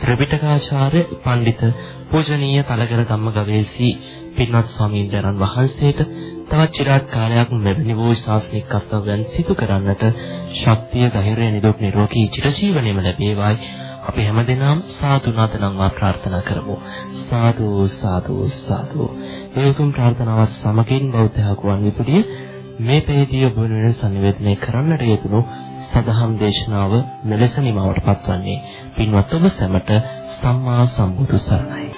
ත්‍රිපිටකාචාර්ය පඬිත පූජනීය තලගල ධම්මගවේෂී පින්වත් ස්වාමීන් වහන්සේට තවත් চিරාත් කාලයක් මෙවැනි වූ ශාස්ත්‍රීය කර්තව්‍යයන් සිදු කරන්නට ශක්තිය ධෛර්යය නිරෝග නිරෝගී චිරජීවනයේම ලැබේවායි. අපි හැමදෙනාම සාදු නාදනම්වා ප්‍රාර්ථනා කරමු. සාදු සාදු සාදු. මේ උතුම් ප්‍රාර්ථනාවත් සමගින් බෞද්ධ හකුවන් විදුලිය මේ පෙරදී ඔබ වෙනුවෙන් සංවේදනය කරන්නට යෙදුණු සදහම් දේශනාව මෙලෙස නිමවට පත්වන්නේ පින්වත් ඔබ සැමට සම්මා සම්බුදු සරණයි.